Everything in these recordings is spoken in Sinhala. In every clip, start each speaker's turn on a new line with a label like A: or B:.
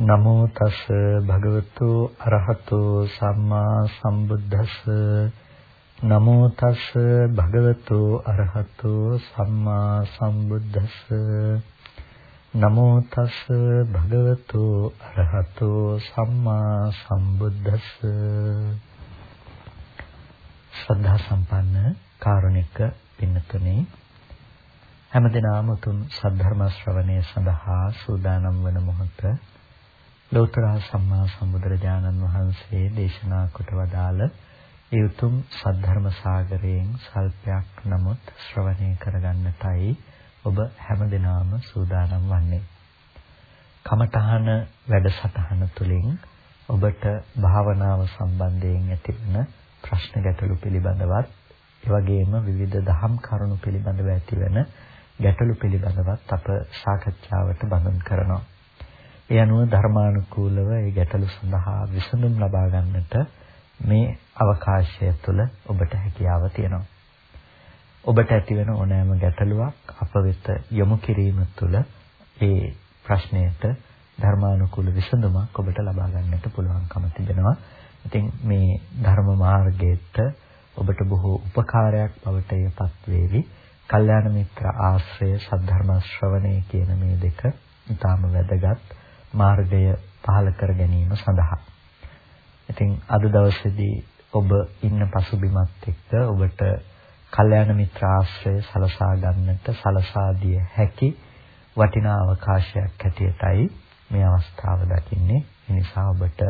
A: නමෝ තස් භගවතු අරහතෝ සම්මා සම්බුද්දස්ස. නමෝ තස් භගවතු අරහතෝ සම්මා සම්බුද්දස්ස. නමෝ තස් භගවතු අරහතෝ සම්මා සම්බුද්දස්ස. ශ්‍රද්ධා සම්පන්න කාරුණික පින්නතුනේ හැමදිනම උතුම් සද්ධර්ම ශ්‍රවණය සඳහා සූදානම් වන මොහොත ලෝතර සම්මා සම්බුදුරජාණන් වහන්සේ දේශනා කොට වදාළ ඒ උතුම් සද්ධර්ම සාගරයෙන් සල්පයක් නමුත් ශ්‍රවණය කරගන්නටයි ඔබ හැමදෙනාම සූදානම් වන්නේ. කමඨහන වැඩසටහන තුළින් ඔබට භාවනාව සම්බන්ධයෙන් ඇතිවන ප්‍රශ්න ගැටලු පිළිබඳවත් එවැගේම විවිධ දහම් කරුණු පිළිබඳව ඇතිවන ගැටලු පිළිබඳවත් අප සාකච්ඡාවට බඳුන් කරනවා. ඒ අනුව ධර්මානුකූලව ඒ ගැටලු සඳහා විසඳුම් ලබා ගන්නට මේ අවකාශය තුළ ඔබට හැකියාව තියෙනවා. ඔබට ඇතිවන ඕනෑම ගැටලුවක් අප වෙත යොමු කිරීම තුළ ඒ ප්‍රශ්නයට ධර්මානුකූල විසඳුමක් ඔබට ලබා ගන්නට පුළුවන්කම තිබෙනවා. ඉතින් මේ ධර්ම මාර්ගයේත් ඔබට බොහෝ උපකාරයක් බවට යපත් වේවි. කල්යාණ මිත්‍ර ආශ්‍රය සද්ධර්ම ශ්‍රවණය කියන මේ දෙක ඊටාම වැදගත් මාර්ගය පහළ කර ගැනීම සඳහා. ඉතින් අද දවසේදී ඔබ ඉන්න පසුබිමත් එක්ක ඔබට කල්යාණ මිත්‍ර ආශ්‍රය සලසා ගන්නට සලසා දිය හැකි වටිනා අවකාශයක් හැටියටයි මේ අවස්ථාව දකින්නේ. ඒ නිසා ඔබට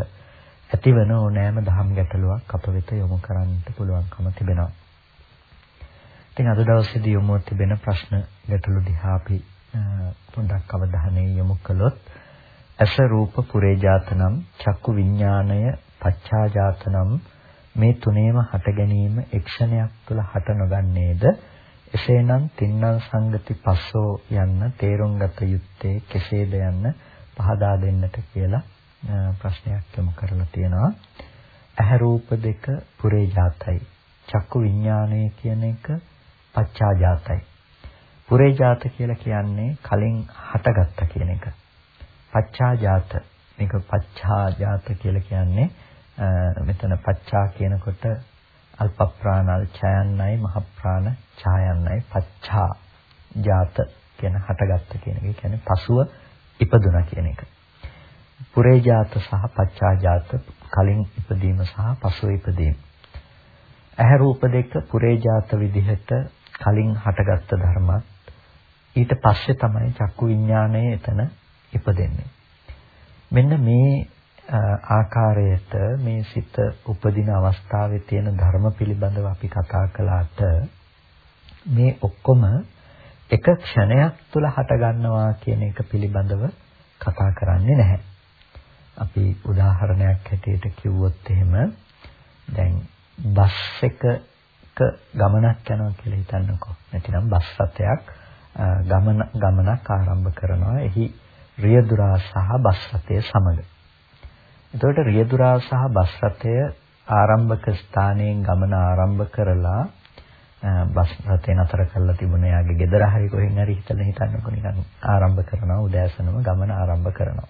A: ඇතිවන ඕනෑම දහම් ගැටලුවක් අප වෙත යොමු කරන්නට පුළුවන්කම තිබෙනවා. ඉතින් අද දවසේදී යොමු තිබෙන ප්‍රශ්න ගැටලු දිහා අපි පොඩ්ඩක් අවධානය යොමු කළොත් ඇස රූප පුරේජාතනම් චක්කු විඥාණය පච්චාජාතනම් මේ තුනේම හට ගැනීම එක්ෂණයක් තුළ හට නොගන්නේද? එසේනම් තින්නම් සංගති පස්සෝ යන්න තේරුම් ගත යුත්තේ කෙසේද යන්න පහදා දෙන්නට කියලා ප්‍රශ්නයක් යොමු කරලා තියෙනවා. ඇහැ රූප දෙක පුරේජාතයි. චක්කු විඥාණය කියන එක පච්චාජාතයි පුරේජාත කියලා කියන්නේ කලින් හටගත්ත කියන එක. පච්චාජාත මේක පච්චාජාත කියලා කියන්නේ මෙතන පච්චා කියනකොට අල්ප ප්‍රාණල් ඡයන්නයි මහ ප්‍රාණ ඡායන්නයි පච්චා ජාත කියන හටගත්ත කියන එක කියන්නේ පසුව ඉපදුනා කියන එක. පුරේ ජාත සහ පච්චා ජාත කලින් ඉපදීම සහ පසුව ඉපදීම. ඇහැ රූප දෙක පුරේ ජාත විදිහට කලින් හටගත්ත ධර්මත් ඊට පස්සේ තමයි චක්කු විඥාණය එතන ඉපදෙන්නේ. මෙන්න මේ ආකාරයට මේ සිත උපදින අවස්ථාවේ තියෙන ධර්ම පිළිබඳව අපි කතා කළාට මේ ඔක්කොම එක ක්ෂණයක් තුළ හට ගන්නවා කියන එක පිළිබඳව කතා කරන්නේ නැහැ. අපි උදාහරණයක් හැටියට කිව්වොත් එහෙම දැන් බස් එකක ගමනක් යනවා කියලා හිතන්නකෝ. නැතිනම් බස් රථයක් ගමන ගමනක් ආරම්භ කරනවා. එහි රියදුරා සහ බස් රථය සමග. එතකොට රියදුරා සහ බස් රථය ආරම්භක ස්ථානයෙන් ගමන ආරම්භ කරලා බස් රථේ නතර කරලා තිබුණ යාගේ ගෙදර හරි කොහෙන් හරි හිතලා හිතන්නකො නිකන් ආරම්භ කරනවා උදෑසනම ගමන ආරම්භ කරනවා.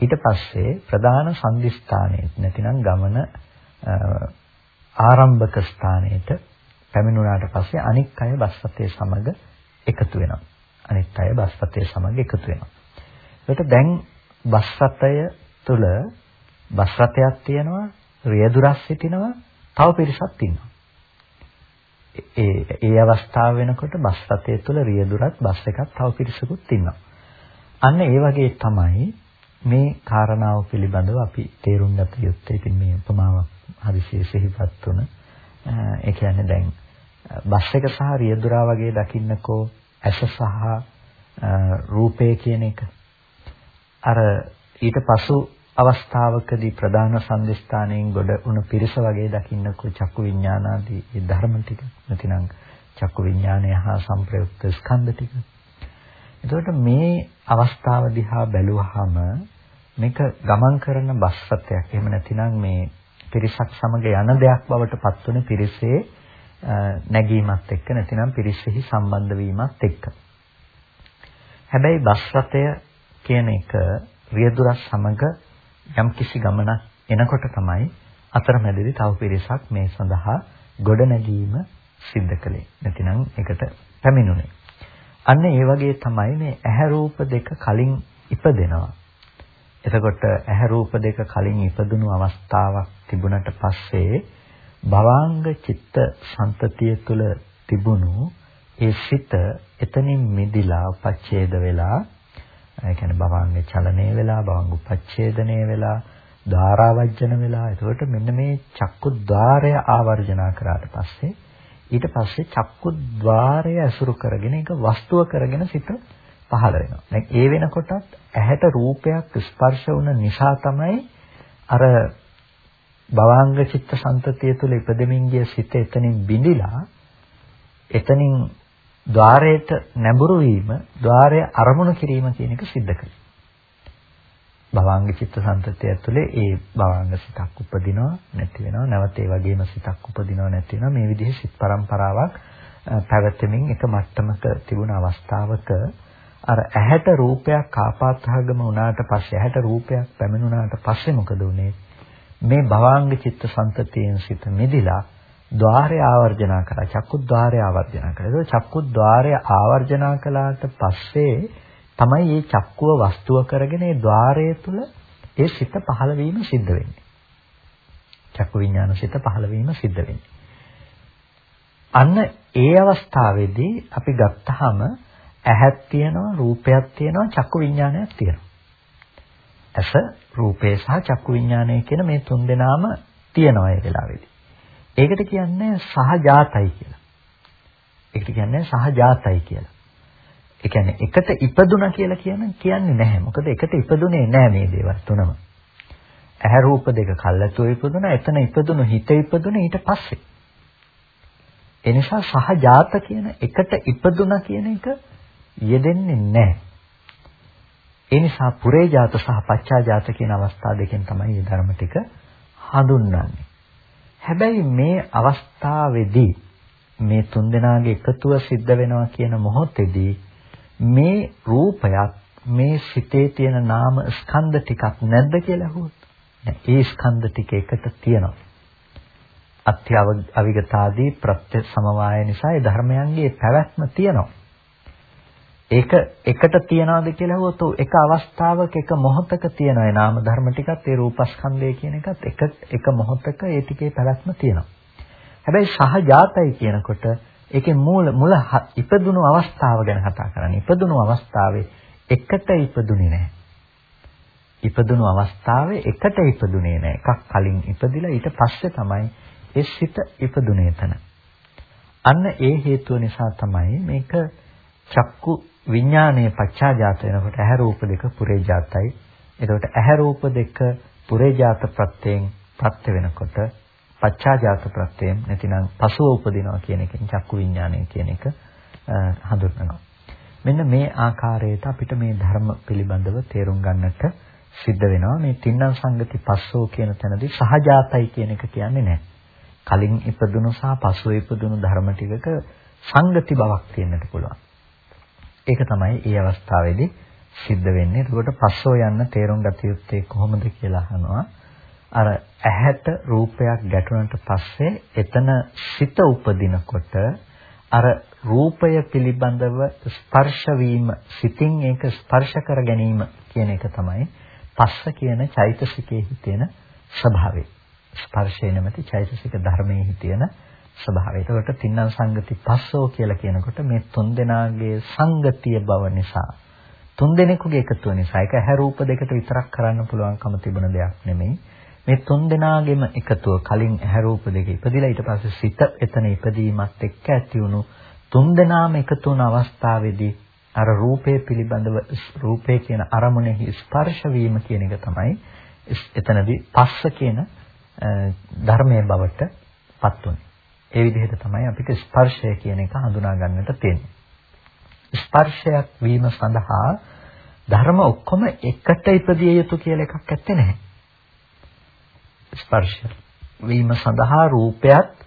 A: ඊට පස්සේ ප්‍රධාන සංදිස්ථානයේ නැතිනම් ගමන ආරම්භක ස්ථානයට පැමිණුණාට පස්සේ අනික් අය බස් රථයේ සමග එකතු වෙනවා. අනිත් අය බස් රථයේ සමග එකතු වෙනවා. ඒකට දැන් බස් රථය තුල බස් රථයක් තියෙනවා, රියදුරස් සිටිනවා, තව පිරිසක් ඉන්නවා. ඒ ඒ අවස්ථාව වෙනකොට බස් රථය තුල රියදුරත් බස් එකක් තව පිරිසකුත් ඉන්නවා. අන්න ඒ වගේ තමයි මේ කාරණාව පිළිබඳව අපි තේරුම් ගත යුත්තේ. ඉතින් මේ උපමාවක් හදිසියෙ සිහිපත් වුණ. ඒ කියන්නේ දැන් බස් එක සහ රියදුරා වගේ දකින්නකෝ ඇස සහ රූපය කියන එක. අර ඊට පසු අවස්ථාවකදී ප්‍රධාන සංදිස්ථානයෙන් ගොඩ වුණ පිරිස වගේ දකින්නකෝ චක්කු විඥානාදී ඒ ධර්ම ටික නැතිනම් චක්කු විඥානය හා සංප්‍රයුක්ත ස්කන්ධ ටික. එතකොට මේ අවස්ථාව දිහා බැලුවහම මේක ගමන් කරන බස් රථයක්. එහෙම නැතිනම් මේ පිරිසක් සමග යන දෙයක් බවට පත්වන පිරිසේ නැගීමත් එක්ක නැතිනම් පිරිසෙහි සම්බන්ධ වීමත් එක්ක. හැබැයි බස් රථය කියන එක රියදුරස් සමග යම්කිසි ගමනක් එනකොට තමයි අතරමැදදී තව පිරිසක් මේ සඳහා ගොඩනැගීම සිද්ධ කළේ. නැතිනම් ඒකට පැමිණුනේ. අන්න ඒ වගේ තමයි මේ ඇහැ රූප දෙක කලින් ඉපදෙනවා. එතකොට ඇහැ රූප දෙක කලින් ඉපදුණු අවස්ථාවක් තිබුණට පස්සේ භවාංග චිත්ත සම්පතිය තුළ තිබුණු ඒ සිත එතනින් මිදිලා උපච්ඡේද වෙලා ඒ කියන්නේ භවංග චලනයේ වෙලා භවංග උපච්ඡේදනයේ වෙලා ධාරාවර්ජන වෙලා එතකොට මෙන්න මේ චක්කු ద్వාරය ආවර්ජනා කරාට පස්සේ ඊට පස්සේ චක්කු ద్వාරය ඇසුරු කරගෙන ඒක වස්තුව කරගෙන සිත පහළ වෙනවා. දැන් ඒ වෙනකොටත් ඇහැට රූපයක් ස්පර්ශ වුණ නිසා තමයි අර භවංග චිත්ත සංතතිය තුළ ඉපදෙමින් ගිය සිත එතනින් බිඳිලා එතනින් ద్వාරයට නැඹුරු වීම, ద్వාරය අරමුණු කිරීම කියන එක සිද්ධ කරනවා. භවංග චිත්ත සංතතිය ඇතුලේ ඒ භවංග සිතක් උපදිනවා නැති වෙනවා. නැවත ඒ වගේම සිතක් උපදිනවා නැති වෙනවා. මේ විදිහේ සිත් પરම්පරාවක් පැවැත්මෙන් එක මට්ටමක තිබුණ අවස්ථාවක අර ඇහැට රූපයක් ආපාතහගම වුණාට පස්සේ ඇහැට රූපයක් පැමිණුණාට පස්සේ මොකද උනේ මේ භවංග චිත්ත සංතතියෙන් සිත මිදිලා ద్వාරය ආවර්ජනා කරා. චක්කු ద్వාරය ආවර්ජනා කරා. ඒක චක්කු ద్వාරය ආවර්ජනා කළාට පස්සේ තමයි මේ චක්කුව වස්තුව කරගෙන ඒ ద్వාරය තුල ඒ සිත පහළ වීම සිද්ධ වෙන්නේ. චක්කු විඥාන සිත පහළ වීම සිද්ධ වෙන්නේ. අන්න ඒ අවස්ථාවේදී අපි ගත්තාම ඇහක් තියෙනවා, රූපයක් තියෙනවා, චක්කු විඥානයක් තියෙනවා. ඇස, රූපේ සහ චක්කු විඥානය කියන මේ තුන් දෙනාම තියෙනවා ඒ වෙලාවේදී. ඒකට කියන්නේ සහජාතයි කියලා. ඒකට කියන්නේ සහජාතයි කියලා. ඒ කියන්නේ එකට ඉපදුනා කියලා කියන කියන්නේ නැහැ. මොකද එකට ඉපදුනේ නැහැ මේ දේවල් තුනම. ඇහැ රූප දෙක කල්ලාතෝ ඉපදුනා. එතන ඉපදුණු හිත ඉපදුනේ ඊට පස්සේ. ඒ නිසා සහජාත කියන එකට ඉපදුනා කියන එක යෙදෙන්නේ නැහැ. ඒ නිසා පුරේජාත සහ පච්චාජාත කියන අවස්ථා දෙකෙන් තමයි මේ ධර්ම ටික හඳුන්වන්නේ. හැබැයි මේ අවස්ථාවේදී මේ තුන්දෙනාගේ එකතුව සිද්ධ වෙනවා කියන මොහොතේදී මේ රූපයක් මේ සිතේ තියෙන නාම ස්කන්ධ ටිකක් නැද්ද කියලා අහුවොත්? ඒ ස්කන්ධ ටික එකට තියෙනවා. අත්‍ය අවිගතාදී ප්‍රත්‍ය සමவாய නිසා ඒ ධර්මයන්ගේ පැවැත්ම තියෙනවා. ඒක එකට තියනවාද කියලා අහුවොත් එක අවස්ථාවක එක මොහොතක තියෙනවා ඒ නාම ධර්ම ටිකත් ඒ රූපස්කන්ධය කියන එකත් එක එක මොහොතක ඒ ටිකේ පැවැත්ම තියෙනවා හැබැයි සහජාතයි කියනකොට ඒකේ මූල මුල ඉපදුණු අවස්ථාව ගැන කතා කරන්නේ. ඉපදුණු අවස්ථාවේ එකට ඉපදුනේ නැහැ. ඉපදුණු අවස්ථාවේ එකට ඉපදුනේ නැහැ. එකක් කලින් ඉපදිලා ඊට පස්සේ තමයි ඒ සිත ඉපදුනේ තන. අන්න ඒ හේතුව නිසා තමයි මේක චක්කු විඥානයේ පච්චාජාත වෙනකොට ඇහැ රූප දෙක පුරේජාතයි. එතකොට ඇහැ රූප දෙක පුරේජාත ප්‍රත්‍යයෙන් ප්‍රත්‍ය වෙනකොට පච්චාජාත ප්‍රත්‍යයෙන් නැතිනම් පසුව උපදිනවා කියන එකෙන් චක්කු විඥානය කියන එක හඳුන්වනවා. මෙන්න මේ ආකාරයට අපිට මේ ධර්ම පිළිබඳව තේරුම් ගන්නට සිද්ධ වෙනවා. මේ තින්නම් සංගති පස්සෝ කියන තැනදී සහජාතයි කියන එක කියන්නේ නැහැ. කලින් ඉපදුණු සහ පසුව ඉපදුණු ධර්ම ටිකක සංගති බවක් තියෙන්නට පුළුවන්. ඒක තමයි ඒ අවස්ථාවේදී සිද්ධ වෙන්නේ. ඒකට පස්සෝ යන්න තේරුම් ගත යුත්තේ කොහොමද කියලා අහනවා. අර ඇහැට රූපයක් ගැටුණට පස්සේ එතන සිත උපදිනකොට අර රූපය පිළිබඳව ස්පර්ශ වීම සිතින් ඒක ස්පර්ශ කර ගැනීම කියන එක තමයි පස්ස කියන චෛතසිකයේ තියෙන ස්වභාවය. ස්පර්ශය නැමැති චෛතසික ධර්මයේ තියෙන ස්වභාවය. ඒකට තින්නම් සංගති පස්සෝ කියලා කියනකොට මේ තුන් දෙනාගේ සංගතිය බව නිසා තුන් දෙනෙකුගේ එකතුව නිසා ඒක ඇහැ රූප දෙකට විතරක් කරන්න පුළුවන්කම තිබුණ දෙයක් නෙමෙයි. මේ තුන් දෙනාගෙම එකතුව කලින් ඇහැ රූප දෙක ඉපදිලා ඊට පස්සේ සිත එතන ඉපදීමත් එක්ක ඇති වුණු තුන් දෙනාම එකතු වුණ අවස්ථාවේදී අර රූපය පිළිබඳව රූපය කියන අරමුණෙහි ස්පර්ශ වීම කියන එක තමයි එතනදී පස්ස කියන ධර්මයේ බවට පත් වුනේ. ඒ විදිහට තමයි අපිට ස්පර්ශය කියන එක හඳුනා ගන්නට තියෙන්නේ. ස්පර්ශයක් වීම සඳහා ධර්ම ඔක්කොම එකට ඉපදිය යුතු කියලා එකක් ඇත්තේ නැහැ. ස්පර්ශ වීම සඳහා රූපයත්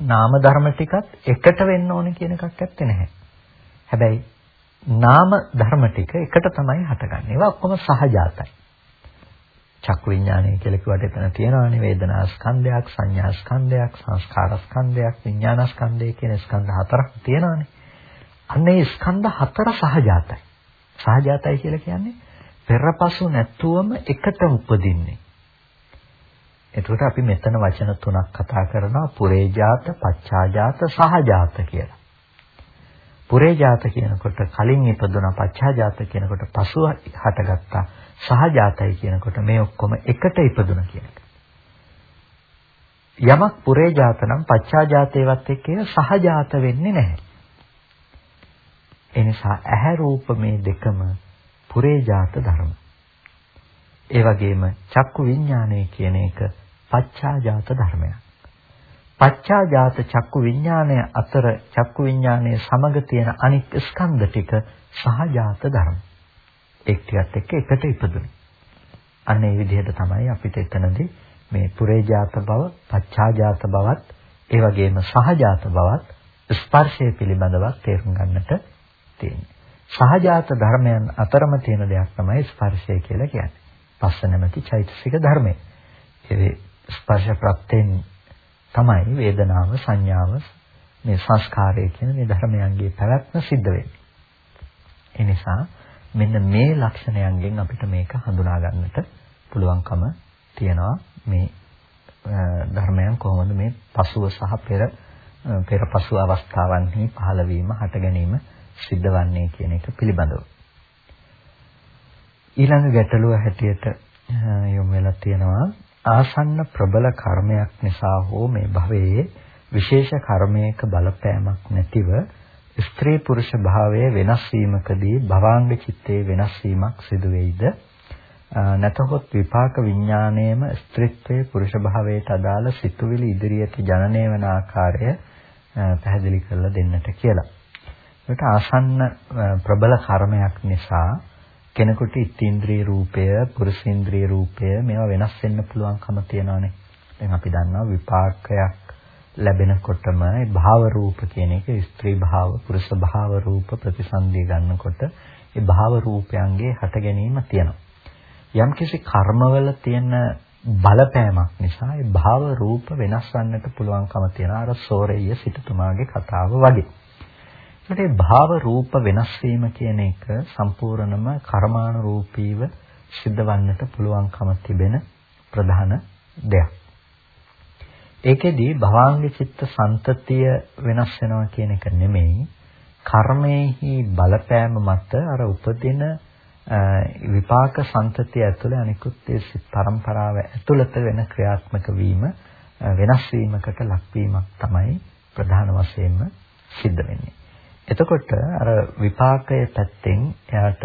A: නාම ධර්ම ටිකත් එකට වෙන්න ඕනේ කියන එකක් ඇත්තේ නැහැ. හැබැයි නාම ධර්ම ටික එකට තමයි හටගන්නේ. ඒවා ඔක්කොම සහජාතයි. චක්කු විඥානය කියලා කිව්වට එතන තියෙනවානේ වේදනා ස්කන්ධයක්, සංඥා ස්කන්ධයක්, සංස්කාර ස්කන්ධයක්, විඥාන ස්කන්ධය කියන ස්කන්ධ හතරක් තියෙනවානේ. අන්න ඒ ස්කන්ධ හතර සහජාතයි. සහජාතයි කියලා කියන්නේ පෙරපසු නැතුවම එකට උපදින්නේ. එතකොට අපි මෙතන වචන තුනක් කතා කරනවා පුරේජාත, පච්චාජාත, සහජාත කියලා. පුරේජාත කියනකොට කලින් ඉපදුනා පච්චාජාත කියනකොට පසුව හටගත්තා සහජාතයි කියනකොට මේ ඔක්කොම එකට ඉපදුනා කියන එක. යමක් පුරේජාත නම් පච්චාජාතේවත් එක්ක සහජාත වෙන්නේ නැහැ. ඒ නිසා ඇහැ රූප මේ දෙකම පුරේජාත ධර්ම. ඒ වගේම චක්කු විඥානය කියන එක පච්චාජාත ධර්මයක්. පච්චාජාත චක්කු විඥානය අතර චක්කු විඥානයේ සමග තියෙන අනික් ස්කන්ධ ටික සහජාත ධර්ම. එක් ටිකත් එක්ක එකට ඉපදුනේ. අන්න ඒ විදිහට තමයි අපිට එතනදී මේ පුරේජාත බව, පච්චාජාත බවත්, ඒ වගේම සහජාත බවත් ස්පර්ශය පිළිබඳව තේරුම් ගන්නට තියෙන්නේ. සහජාත ධර්මයන් අතරම තියෙන දෙයක් තමයි ස්පර්ශය කියලා කියන්නේ. පස්ස නැමැති චෛතසික ධර්මය. ඒ ස්පර්ශ ප්‍රත්‍යයෙන් තමයි වේදනාව, සංඥාව, මේ සංස්කාරය කියන මේ ධර්මයන්ගේ පැවැත්ම සිද්ධ වෙන්නේ. ඒ නිසා මෙන්න මේ ලක්ෂණයන්ගෙන් අපිට මේක හඳුනා ගන්නට පුළුවන්කම තියෙනවා මේ ධර්මයන් කොහොමද මේ පසුව සහ පෙර පෙර පසු අවස්ථාවන්හි පහළ වීම හට ගැනීම සිද්ධවන්නේ කියන එක පිළිබඳව. ඊළඟ ගැටලුව හැටියට යොමු වෙලා තියෙනවා ආසන්න ප්‍රබල කර්මයක් නිසා හෝ මේ භවයේ විශේෂ කර්මයක බලපෑමක් නැතිව ස්ත්‍රී පුරුෂ භාවයේ වෙනස් වීමකදී භවාංග චිත්තයේ වෙනස් වීමක් සිදු වෙයිද නැතහොත් විපාක විඥාණයම ස්ත්‍රීත්වයේ පුරුෂ භාවයට අදාළ සිතුවිලි ඉදිරියට ජනනය වන ආකාරය පැහැදිලි කරලා දෙන්නට කියලා. ඒකට ආසන්න ප්‍රබල කර්මයක් නිසා කෙනෙකුට ඉත්ත්‍ේන්ද්‍රිය රූපය, පුරුෂේන්ද්‍රිය රූපය මේවා වෙනස් වෙන්න පුළුවන්කම තියෙනවානේ. දැන් අපි දන්නවා විපාකයක් ලැබෙනකොටම ඒ භාව රූප කියන එක ස්ත්‍රී භාව පුරුෂ භාව රූප ප්‍රතිසන්දිය ගන්නකොට ඒ භාව රූපයන්ගේ හට ගැනීම තියෙනවා. යම්කිසි කර්මවල තියෙන බලපෑමක් නිසා ඒ භාව රූප වෙනස් වන්නට පුළුවන්කම තියෙන අර සෝරෙය්‍ය සිටුතුමාගේ කතාව වගේ. ඒකට භාව රූප වෙනස් වීම කියන එක සම්පූර්ණම කර්මානුරූපීව සිද්ධවන්නට පුළුවන්කම තිබෙන ප්‍රධාන දෙයක්. ඒකෙදී භවාංග චිත්ත සන්තතිය වෙනස් වෙනවා කියන එක නෙමෙයි කර්මයේහි බලපෑම මත අර උපදින විපාක සන්තතිය ඇතුළේ අනිකුත් ඒ සිත් පරම්පරාව ඇතුළත වෙන ක්‍රියාත්මක වීම වෙනස් වීමකට ලක්වීමක් තමයි ප්‍රධාන වශයෙන්ම සිද්ධ වෙන්නේ. එතකොට අර විපාකයේ පැත්තෙන් එයාට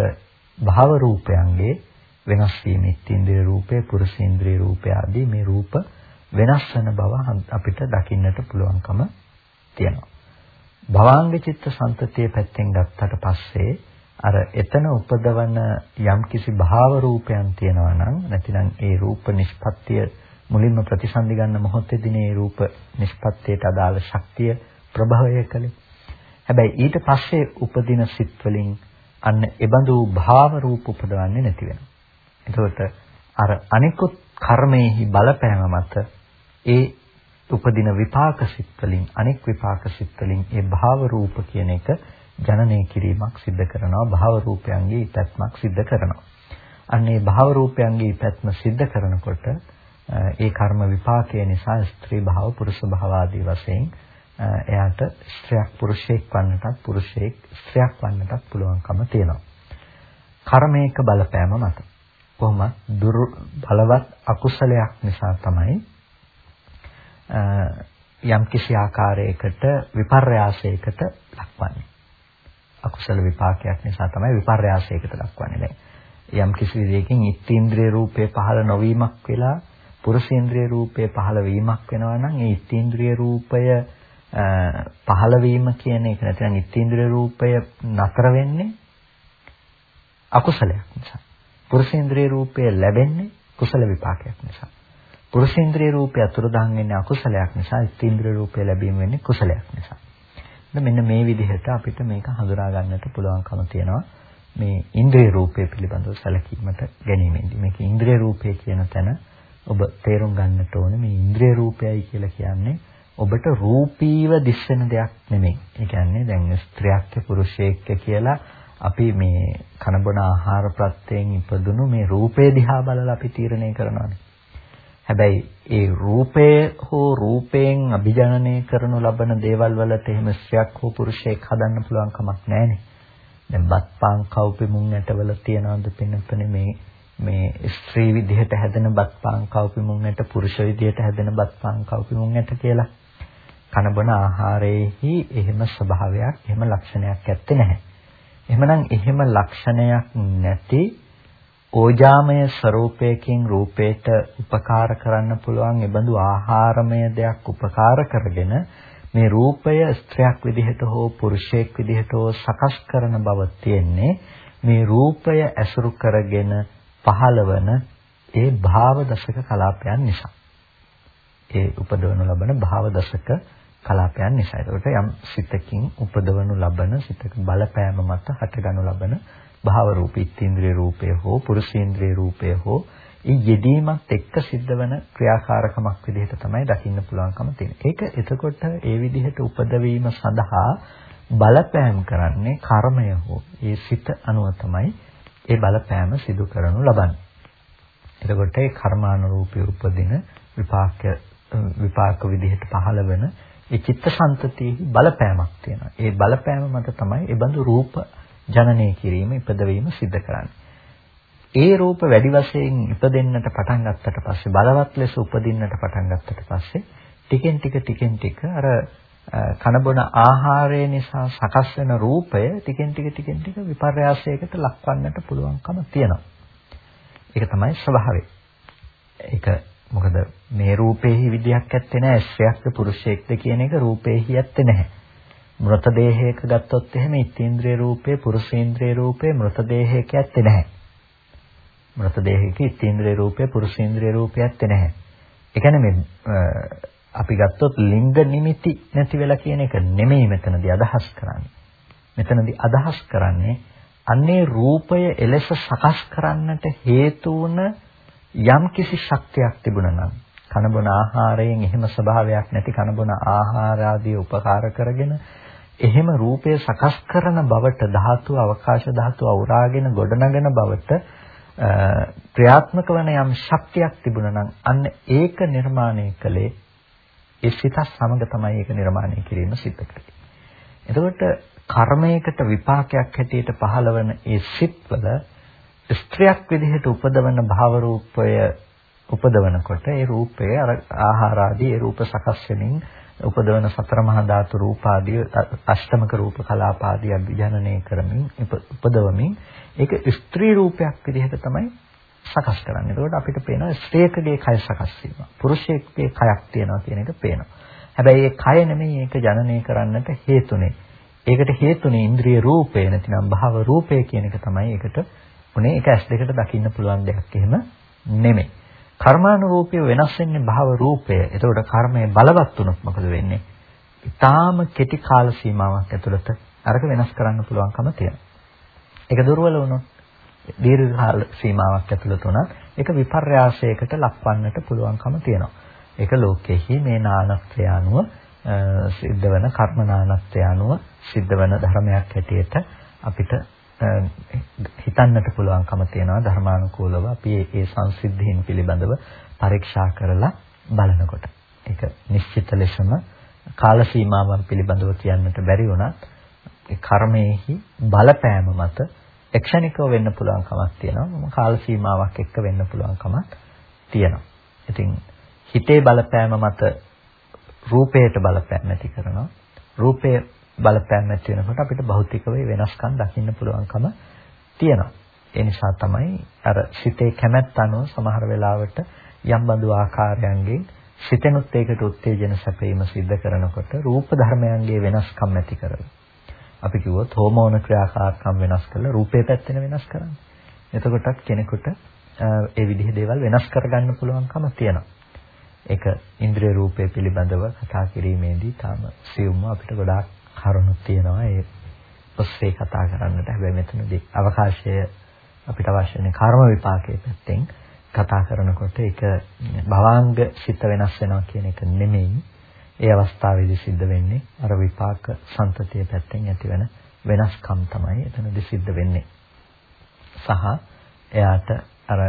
A: භාව රූපයන්ගේ වෙනස් වීම ඉන්ද්‍රිය රූපේ පුරුෂේන්ද්‍රිය රූපය ආදී මේ රූප වෙනස් වෙන බව අපිට දකින්නට පුළුවන්කම තියෙනවා. භවාංග චිත්ත සම්තතිය පැත්තෙන් ගත්තට පස්සේ අර එතන උපදවන යම්කිසි භාව රූපයන් තියෙනවා නම් නැතිනම් ඒ රූප නිෂ්පත්තිය මුලින්ම ප්‍රතිසන්දි ගන්න මොහොතේදී මේ රූප නිෂ්පත්තියට අදාළ ශක්තිය ප්‍රභවය කලේ. හැබැයි ඊට පස්සේ උපදින සිත් වලින් අන්න එබඳු භාව රූප උපදවන්නේ නැති වෙනවා. එතකොට අර අනිකුත් කර්මයේහි බලපෑම මත ඒ උපදින විපාක සිත් වලින් අනෙක් විපාක සිත් වලින් ඒ භාව රූප කියන එක ජනනය කිරීමක් සිද්ධ කරනවා භාව රූපයන්ගේ ඉපැත්මක් සිද්ධ කරනවා. අන්න ඒ භාව රූපයන්ගේ ඉපැත්ම සිද්ධ කරනකොට ඒ කර්ම විපාකයේ නිසා ස්ත්‍රී භාව පුරුෂ භාව ආදී වශයෙන් එයාට ස්ත්‍රියක් පුරුෂයෙක් වන්නටත් පුරුෂයෙක් ස්ත්‍රියක් වන්නටත් පුළුවන්කම තියෙනවා. කර්මයක බලපෑම මත කොහොමද දුර බලවත් අකුසලයක් නිසා තමයි යම් කිසි ආකාරයකට විපර්යාසයකට ලක්වන්නේ. අකුසල විපාකයක් නිසා තමයි විපර්යාසයකට ලක්වන්නේ. දැන් යම් කිසි විදියකින් ඉත්ත්‍ේන්ද්‍රිය රූපේ පහළ නොවීමක් වෙලා පුරුෂේන්ද්‍රිය රූපේ පහළ වීමක් වෙනවා නම් ඒ ඉත්ත්‍ේන්ද්‍රිය රූපය පහළ වීම කියන එක නැත්නම් ඉත්ත්‍ේන්ද්‍රිය රූපය නතර වෙන්නේ අකුසලයක් නිසා. පුරුෂේන්ද්‍රිය රූපය ලැබෙන්නේ කුසල විපාකයක් නිසා. පුරුෂේන්ද්‍රිය රූපය අතුරුදහන් වෙන්නේ අකුසලයක් නිසා, ස්ත්‍රීන්ද්‍රිය රූපය ලැබීම වෙන්නේ කුසලයක් නිසා. මෙන්න මේ විදිහට අපිට මේක හඳුනා ගන්නට පුළුවන්කම තියෙනවා. මේ ඉන්ද්‍රිය රූපය පිළිබඳව සැලකීමට ගැනීමෙන්දී. මේක ඉන්ද්‍රිය රූපය කියන තැන ඔබ තේරුම් ගන්නට ඕනේ මේ ඉන්ද්‍රිය රූපයයි කියලා කියන්නේ ඔබට රූපීව දිස්සෙන දෙයක් නෙමෙයි. ඒ කියන්නේ දැන් ස්ත්‍රියක් පුරුෂයෙක් කියලා අපි මේ කනබන ආහාර ප්‍රත්‍යයෙන් ඉපදුණු මේ රූපේ දිහා බලලා අපි තීරණය කරනවානේ. හැබැයි ඒ රූපය හෝ රූපයෙන් අභිජනනය කරනු ලබන දේවල් වලට එහෙම ස්ත්‍රියක් හෝ පුරුෂයෙක් හදන්න පුළුවන් කමක් නැහැනේ. දැන් බත්පාන් කව්පි මුං ඇටවල තියනවාද පින්නතනේ මේ මේ ස්ත්‍රී විදිහට හැදෙන බත්පාන් කව්පි මුං ඇට පුරුෂ විදිහට හැදෙන බත්පාන් කව්පි මුං ඇට කියලා. කනබන ආහාරයේහි එහෙම ස්වභාවයක් එහෙම ලක්ෂණයක් ඇත්තේ නැහැ. එහෙමනම් එහෙම ලක්ෂණයක් නැති ඕජාමය ස්වરૂපයකින් රූපේට උපකාර කරන්න පුළුවන් ඒබඳු ආහාරමය දෙයක් උපකාර කරගෙන මේ රූපය ස්ත්‍රියක් විදිහට හෝ පුරුෂයෙක් විදිහට හෝ සකස් කරන බව තියෙන්නේ මේ රූපය ඇසුරු කරගෙන පහළවන ඒ භාව දශක කලාපයන් නිසා. ඒ උපදවනු ලබන භාව දශක කලාපයන් නිසා. ඒකට යම් සිතකින් උපදවනු ලබන සිතක බලපෑම මත හටගනු ලබන භාව රූප ඉත්ත්‍ේන්ද්‍රිය රූපය හෝ පුරුෂේන්ද්‍රිය රූපය හෝ ඒ යෙදීමත් එක්ක සිද්ධ වෙන ක්‍රියාකාරකමක් විදිහට තමයි දකින්න පුළුවන්කම තියෙන්නේ. ඒක එතකොට ඒ විදිහට උපදවීම සඳහා බලපෑම් කරන්නේ කර්මය හෝ ඒ සිත අනුව තමයි ඒ බලපෑම සිදු කරනු ලබන්නේ. එතකොට ඒ කර්මානුරූපී උපදින විපාක විපාක විදිහට පහළ වෙන ඒ චිත්තසංතතියෙහි බලපෑමක් තියෙනවා. ඒ බලපෑම මත තමයි ඒ බඳු රූප ජනනය කිරීම ඉපදවීම සිද්ධ කරන්නේ. ඒ රූප වැඩි වශයෙන් ඉපදෙන්නට පටන් ගත්තට පස්සේ බලවත් ලෙස උපදින්නට පටන් ගත්තට පස්සේ ටිකෙන් ටික ටිකෙන් ටික අර කනබොන ආහාරය නිසා සකස් වෙන රූපය ටිකෙන් ටික ටිකෙන් ටික විපර්යාසයකට ලක්වන්නට පුළුවන්කම තියෙනවා. ඒක තමයි ස්වභාවය. ඒක මොකද මේ රූපේහි විදියක් ඇත්තේ නැහැ. ස්ත්‍රියක්ද පුරුෂයෙක්ද කියන එක රූපේහි ඇත්තේ නැහැ. මృతදේහයක ගත්තොත් එහෙම ඉත්ේන්ද්‍රිය රූපේ පුරුෂේන්ද්‍රිය රූපේ මృతදේහයක ඇත්තේ නැහැ. මృతදේහයක ඉත්ේන්ද්‍රිය රූපේ පුරුෂේන්ද්‍රිය රූපේ ඇත්තේ නැහැ. ඒ කියන්නේ මේ අපි ගත්තොත් ලිංග නිමිති නැති වෙලා කියන එක නෙමෙයි මෙතනදී අදහස් කරන්නේ. මෙතනදී අදහස් කරන්නේ අන්නේ රූපය එලෙස සකස් කරන්නට හේතු වුණ යම්කිසි ශක්තියක් තිබුණා නම් කනබුන ආහාරයෙන් එහෙම ස්වභාවයක් නැති කනබුන ආහාර ආදී උපකාර කරගෙන එහෙම රූපය සකස් කරන බවට ධාතු අවකාශ ධාතු අවරාගෙන ගොඩනගෙන බවට ක්‍රියාත්මක වන යම් ශක්තියක් තිබුණා නම් අන්න ඒක නිර්මාණය කළේ ඒ සිත සමග තමයි ඒක නිර්මාණය කිරීම සිද්ධ කළේ. එතකොට කර්මයකට විපාකයක් හැටියට පහළවන ඒ සිත්වල ස්ත්‍රියක් විදිහට උපදවන භාව රූපය උපදවනකොට ඒ රූපය ආහාර ආදී ඒ රූප සකස් වෙමින් උපදවන සතර මහා ධාතු රූප ආදී අෂ්ටමක රූප කලාප ආදී අභිජනනය කරමින් උපදවමින් ඒක ස්ත්‍රී රූපයක් විදිහට තමයි සකස් කරන්නේ. ඒකෝට අපිට පේනවා ස්ත්‍රියකගේ කය සකස් වීම. පුරුෂයෙක්ගේ කයක් තියෙනවා කියන එක පේනවා. හැබැයි ඒ කය නෙමෙයි ඒක ජනනය කරන්නට හේතුනේ. ඒකට හේතුනේ ඉන්ද්‍රිය රූපය නැතිනම් භාව රූපය කියන එක තමයි ඒකට උනේ ඒක ඇස් දෙකට දකින්න පුළුවන් දෙයක් එහෙම නෙමෙයි. කර්මානුරූපීව වෙනස් වෙන්නේ භව රූපය. එතකොට කර්මය බලවත් වුණොත් මොකද වෙන්නේ? ඊටාම කෙටි කාල සීමාවක් ඇතුළත අරක වෙනස් කරන්න පුළුවන්කම තියෙනවා. ඒක දුර්වල වුණොත් දීර්ඝ කාල සීමාවක් ඇතුළත උනත් ඒක විපර්යාසයකට ලක්වන්නට පුළුවන්කම තියෙනවා. ඒක ලෝකෙහි මේ නානත්‍රය අනුව සිද්ධ වෙන කර්ම නානත්‍රය අනුව සිද්ධ වෙන ධර්මයක් හැටියට අපිට හිතන්නට පුළුවන්කම තියෙනවා ධර්මානුකූලව අපි ඒ සංසිද්ධීන් පිළිබඳව පරීක්ෂා කරලා බලනකොට. ඒක නිශ්චිත ලෙසම කාල සීමාවන් පිළිබඳව කියන්නට බැරි වුණත් ඒ කර්මයේහි බලපෑම මත එක්ෂණිකව වෙන්න පුළුවන් කමක් තියෙනවා. කාල සීමාවක් එක්ක වෙන්න පුළුවන් කමක් තියෙනවා. ඉතින් හිතේ බලපෑම මත රූපයට බලපෑම් ඇති කරනවා. රූපය බලපෑම් ඇති වෙනකොට අපිට භෞතිකව වෙනස්කම් දකින්න පුළුවන්කම තියෙනවා. ඒ නිසා තමයි අර සිතේ කැමැත්ත අනුව සමහර වෙලාවට යම් බඳු ආකාරයන්ගෙන් සිතෙනුත් ඒකට උත්තේජන සැපීම සිද්ධ කරනකොට රූප ධර්මයන්ගේ වෙනස්කම් ඇති කරනවා. අපි කිව්වොත් හෝමෝන ක්‍රියාකාරකම් වෙනස් කරලා රූපේ පැත්තෙන වෙනස් කරන්නේ. එතකොටත් කෙනෙකුට ඒ විදිහේ දේවල් වෙනස් කරගන්න පුළුවන්කම තියෙනවා. ඒක ඉන්ද්‍රිය රූපය පිළිබඳව කතා කිරීමේදී තාම සියුම්ව අපිට ගොඩාක් කරුණු තියෙනවා ඒ ඔස්සේ කතා කරන්නට. හැබැයි මෙතනදී අවකාශය අපිට අවශ්‍ය වෙන කර්ම විපාකයේ පැත්තෙන් කතා කරනකොට ඒක භවාංග සිත වෙනස් වෙනවා කියන එක නෙමෙයි. ඒ අවස්ථාවේදී සිද්ධ වෙන්නේ අර විපාක සම්තතිය පැත්තෙන් ඇතිවන වෙනස්කම් තමයි එතනදී සිද්ධ වෙන්නේ. සහ එයාට අර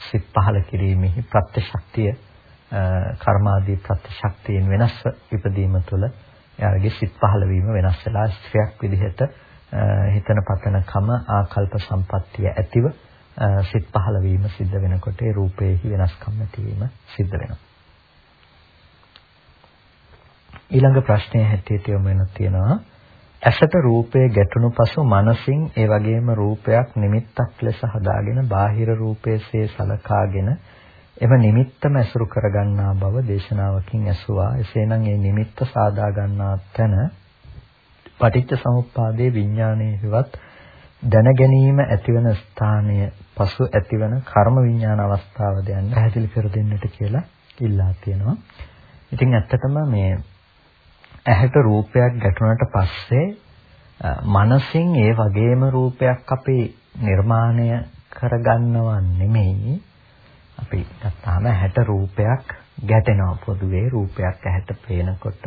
A: සිත් පහල කිරීමෙහි ප්‍රත්‍යශක්තිය කර්මාදී ප්‍රත්‍යශක්තියෙන් වෙනස්ව ඉපදීම තුළ එයාගේ සිත් පහල වීම වෙනස් වෙලා ස්ත්‍රියක් විදිහට හිතන පතනකම ආකල්ප සම්පත්තිය ඇතිව සිත් පහල වීම සිද්ධ වෙනකොට ඒ රූපයේහි වෙනස්කම් ඇතිවීම සිද්ධ වෙනවා. ඊළඟ ප්‍රශ්නය හැටියට යොමු වෙන තියෙනවා ඇසට රූපය ගැටුණු පසු මනසින් ඒ වගේම රූපයක් නිමිත්තක් ලෙස හදාගෙන බාහිර රූපයේසේ සලකාගෙන එම නිමිත්තම ඇසුරු කරගන්නා බව දේශනාවකින් ඇසුවා. එසේනම් ඒ නිමිත්ත සාදා ගන්නා තැන පටිච්ච සමුප්පාදයේ විඥානයේ හිවත් දැන ගැනීම ඇතිවන ස්ථානය පසු ඇතිවන කර්ම විඥාන අවස්ථාව දැන් පැහැදිලි කර දෙන්නට කියලා ඉල්ලා තියෙනවා. ඉතින් ඇත්තටම මේ ඇහැට රූපයක් ගැටුණාට පස්සේ මනසින් ඒ වගේම රූපයක් අපි නිර්මාණය කරගන්නව නෙමෙයි අපි ගත්තාම ඇහැට රූපයක් ගැටෙනවා පොදුවේ රූපයක් ඇහැට පේනකොට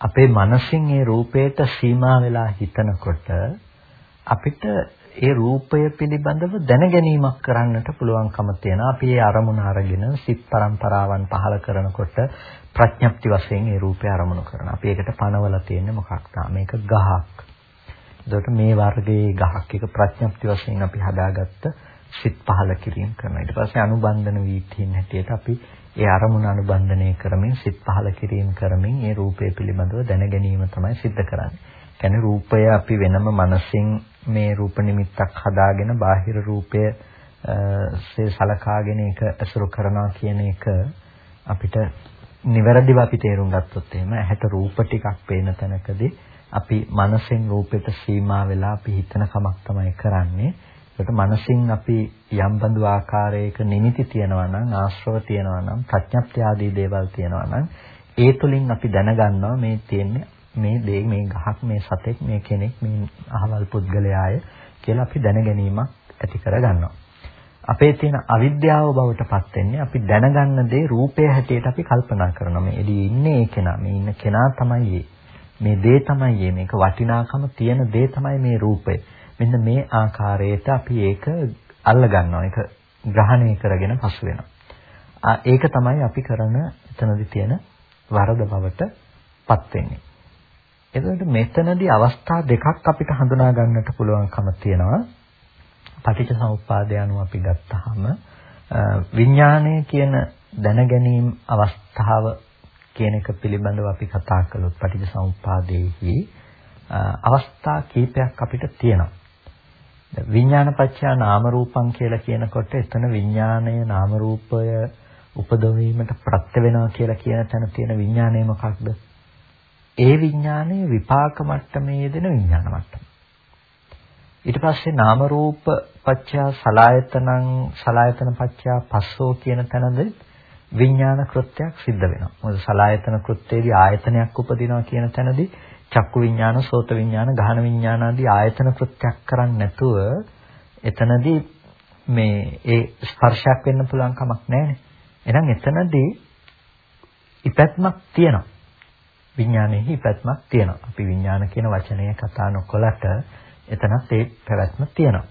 A: අපේ මනසින් ඒ රූපයට සීමා වෙලා හිතනකොට අපිට ඒ රූපය පිළිබඳව දැනගැනීමක් කරන්නට පුළුවන්කම තියෙනවා. අපි ඒ අරමුණ අරගෙන සිත් පරම්පරාවන් පහල කරනකොට ප්‍රඥප්ති වශයෙන් ඒ රූපය අරමුණු කරනවා. අපි ඒකට පනවලා තියෙන්නේ මොකක්ද? මේක ගහක්. එතකොට මේ වර්ගයේ ගහක් එක ප්‍රඥප්ති වශයෙන් අපි හදාගත්ත සිත් පහල කිරීම කරනවා. ඊට පස්සේ අනුබන්ධන වීථීන් හැටියට අපි ඒ අරමුණ අනුබන්ධනය කරමින් සිත් පහල කිරීම කරමින් ඒ රූපය පිළිබඳව දැනගැනීම තමයි සිද්ධ කරන්නේ. කියන්නේ රූපය අපි වෙනම මනසින් මේ රූප නිමිත්තක් හදාගෙන බාහිර රූපය සේ සලකාගෙන ඒක අසුරු කරනවා කියන එක අපිට නිවැරදිව අපි තේරුම් ගත්තොත් එහෙම ඇහැට රූප ටිකක් පේන තැනකදී අපි මනසෙන් රූපෙට සීමා වෙලා අපි හිතන කමක් තමයි කරන්නේ. ඒකට මනසින් අපි යම් බඳු ආකාරයක නිමිති තියනවා නම් ආශ්‍රව තියනවා නම් ප්‍රඥප්ති ආදී දේවල් තියනවා නම් ඒ තුලින් අපි දැනගන්නවා මේ තියෙන්නේ මේ දේ මේ ගහක් මේ සතෙක් මේ කෙනෙක් මේ අහවල් පුද්ගලයාය කියලා අපි දැනගැනීමක් ඇති කරගන්නවා. අපේ තියෙන අවිද්‍යාව බවට පත් වෙන්නේ අපි දැනගන්න දේ රූපය හැටියට අපි කල්පනා කරනවා. මේ එළියේ ඉන්නේ ඒ කෙනා. මේ ඉන්න කෙනා තමයි මේ දේ තමයි මේක වටිනාකම තියෙන දේ තමයි මේ රූපය. මෙන්න මේ ආකාරයට අපි ඒක අල්ල ගන්නවා. ඒක ග්‍රහණය කරගෙන පසු වෙනවා. ඒක තමයි අපි කරන එතනදි තියෙන වරද බවට පත් වෙන්නේ. එතකොට මෙතනදී අවස්ථා දෙකක් අපිට හඳුනා ගන්නට පුළුවන්කම තියෙනවා. පටිච්ච සමුප්පාදය අනුව අපි ගත්තාම විඥානය කියන දැනගැනීම් අවස්ථාව කියන එක පිළිබඳව අපි කතා කළොත් පටිච්ච සමුප්පාදයේහි අවස්ථා කීපයක් අපිට තියෙනවා. විඥානපච්චය නාම රූපං කියලා කියනකොට එතන විඥාණය නාම රූපය උපදවීමට ප්‍රත්‍ය වෙනවා කියලා කියන තැන තියෙන විඥාණය මොකක්ද? ඒ විඥානයේ විපාක මට්ටමේ යෙදෙන විඥාන මට්ටම. ඊට පස්සේ නාම රූප පත්‍යා සලායතනං සලායතන පත්‍යා පස්සෝ කියන තැනද විඥාන කෘත්‍යයක් සිද්ධ වෙනවා. මොකද සලායතන කෘත්‍යයේදී ආයතනයක් උපදිනවා කියන තැනදී චක්කු විඥාන, සෝත විඥාන, ගහන විඥාන ආදී ආයතන කෘත්‍යයක් කරන්නේ නැතුව එතනදී මේ ඒ ස්පර්ශයක් වෙන්න පුළුවන් කමක් නැහැ. එහෙනම් එතනදී ඉපැත්මක් තියෙනවා. විඥානයේ පැවැත්මක් තියෙනවා. අපි විඥාන කියන වචනය කතා නොකලට එතනත් ඒ පැවැත්ම තියෙනවා.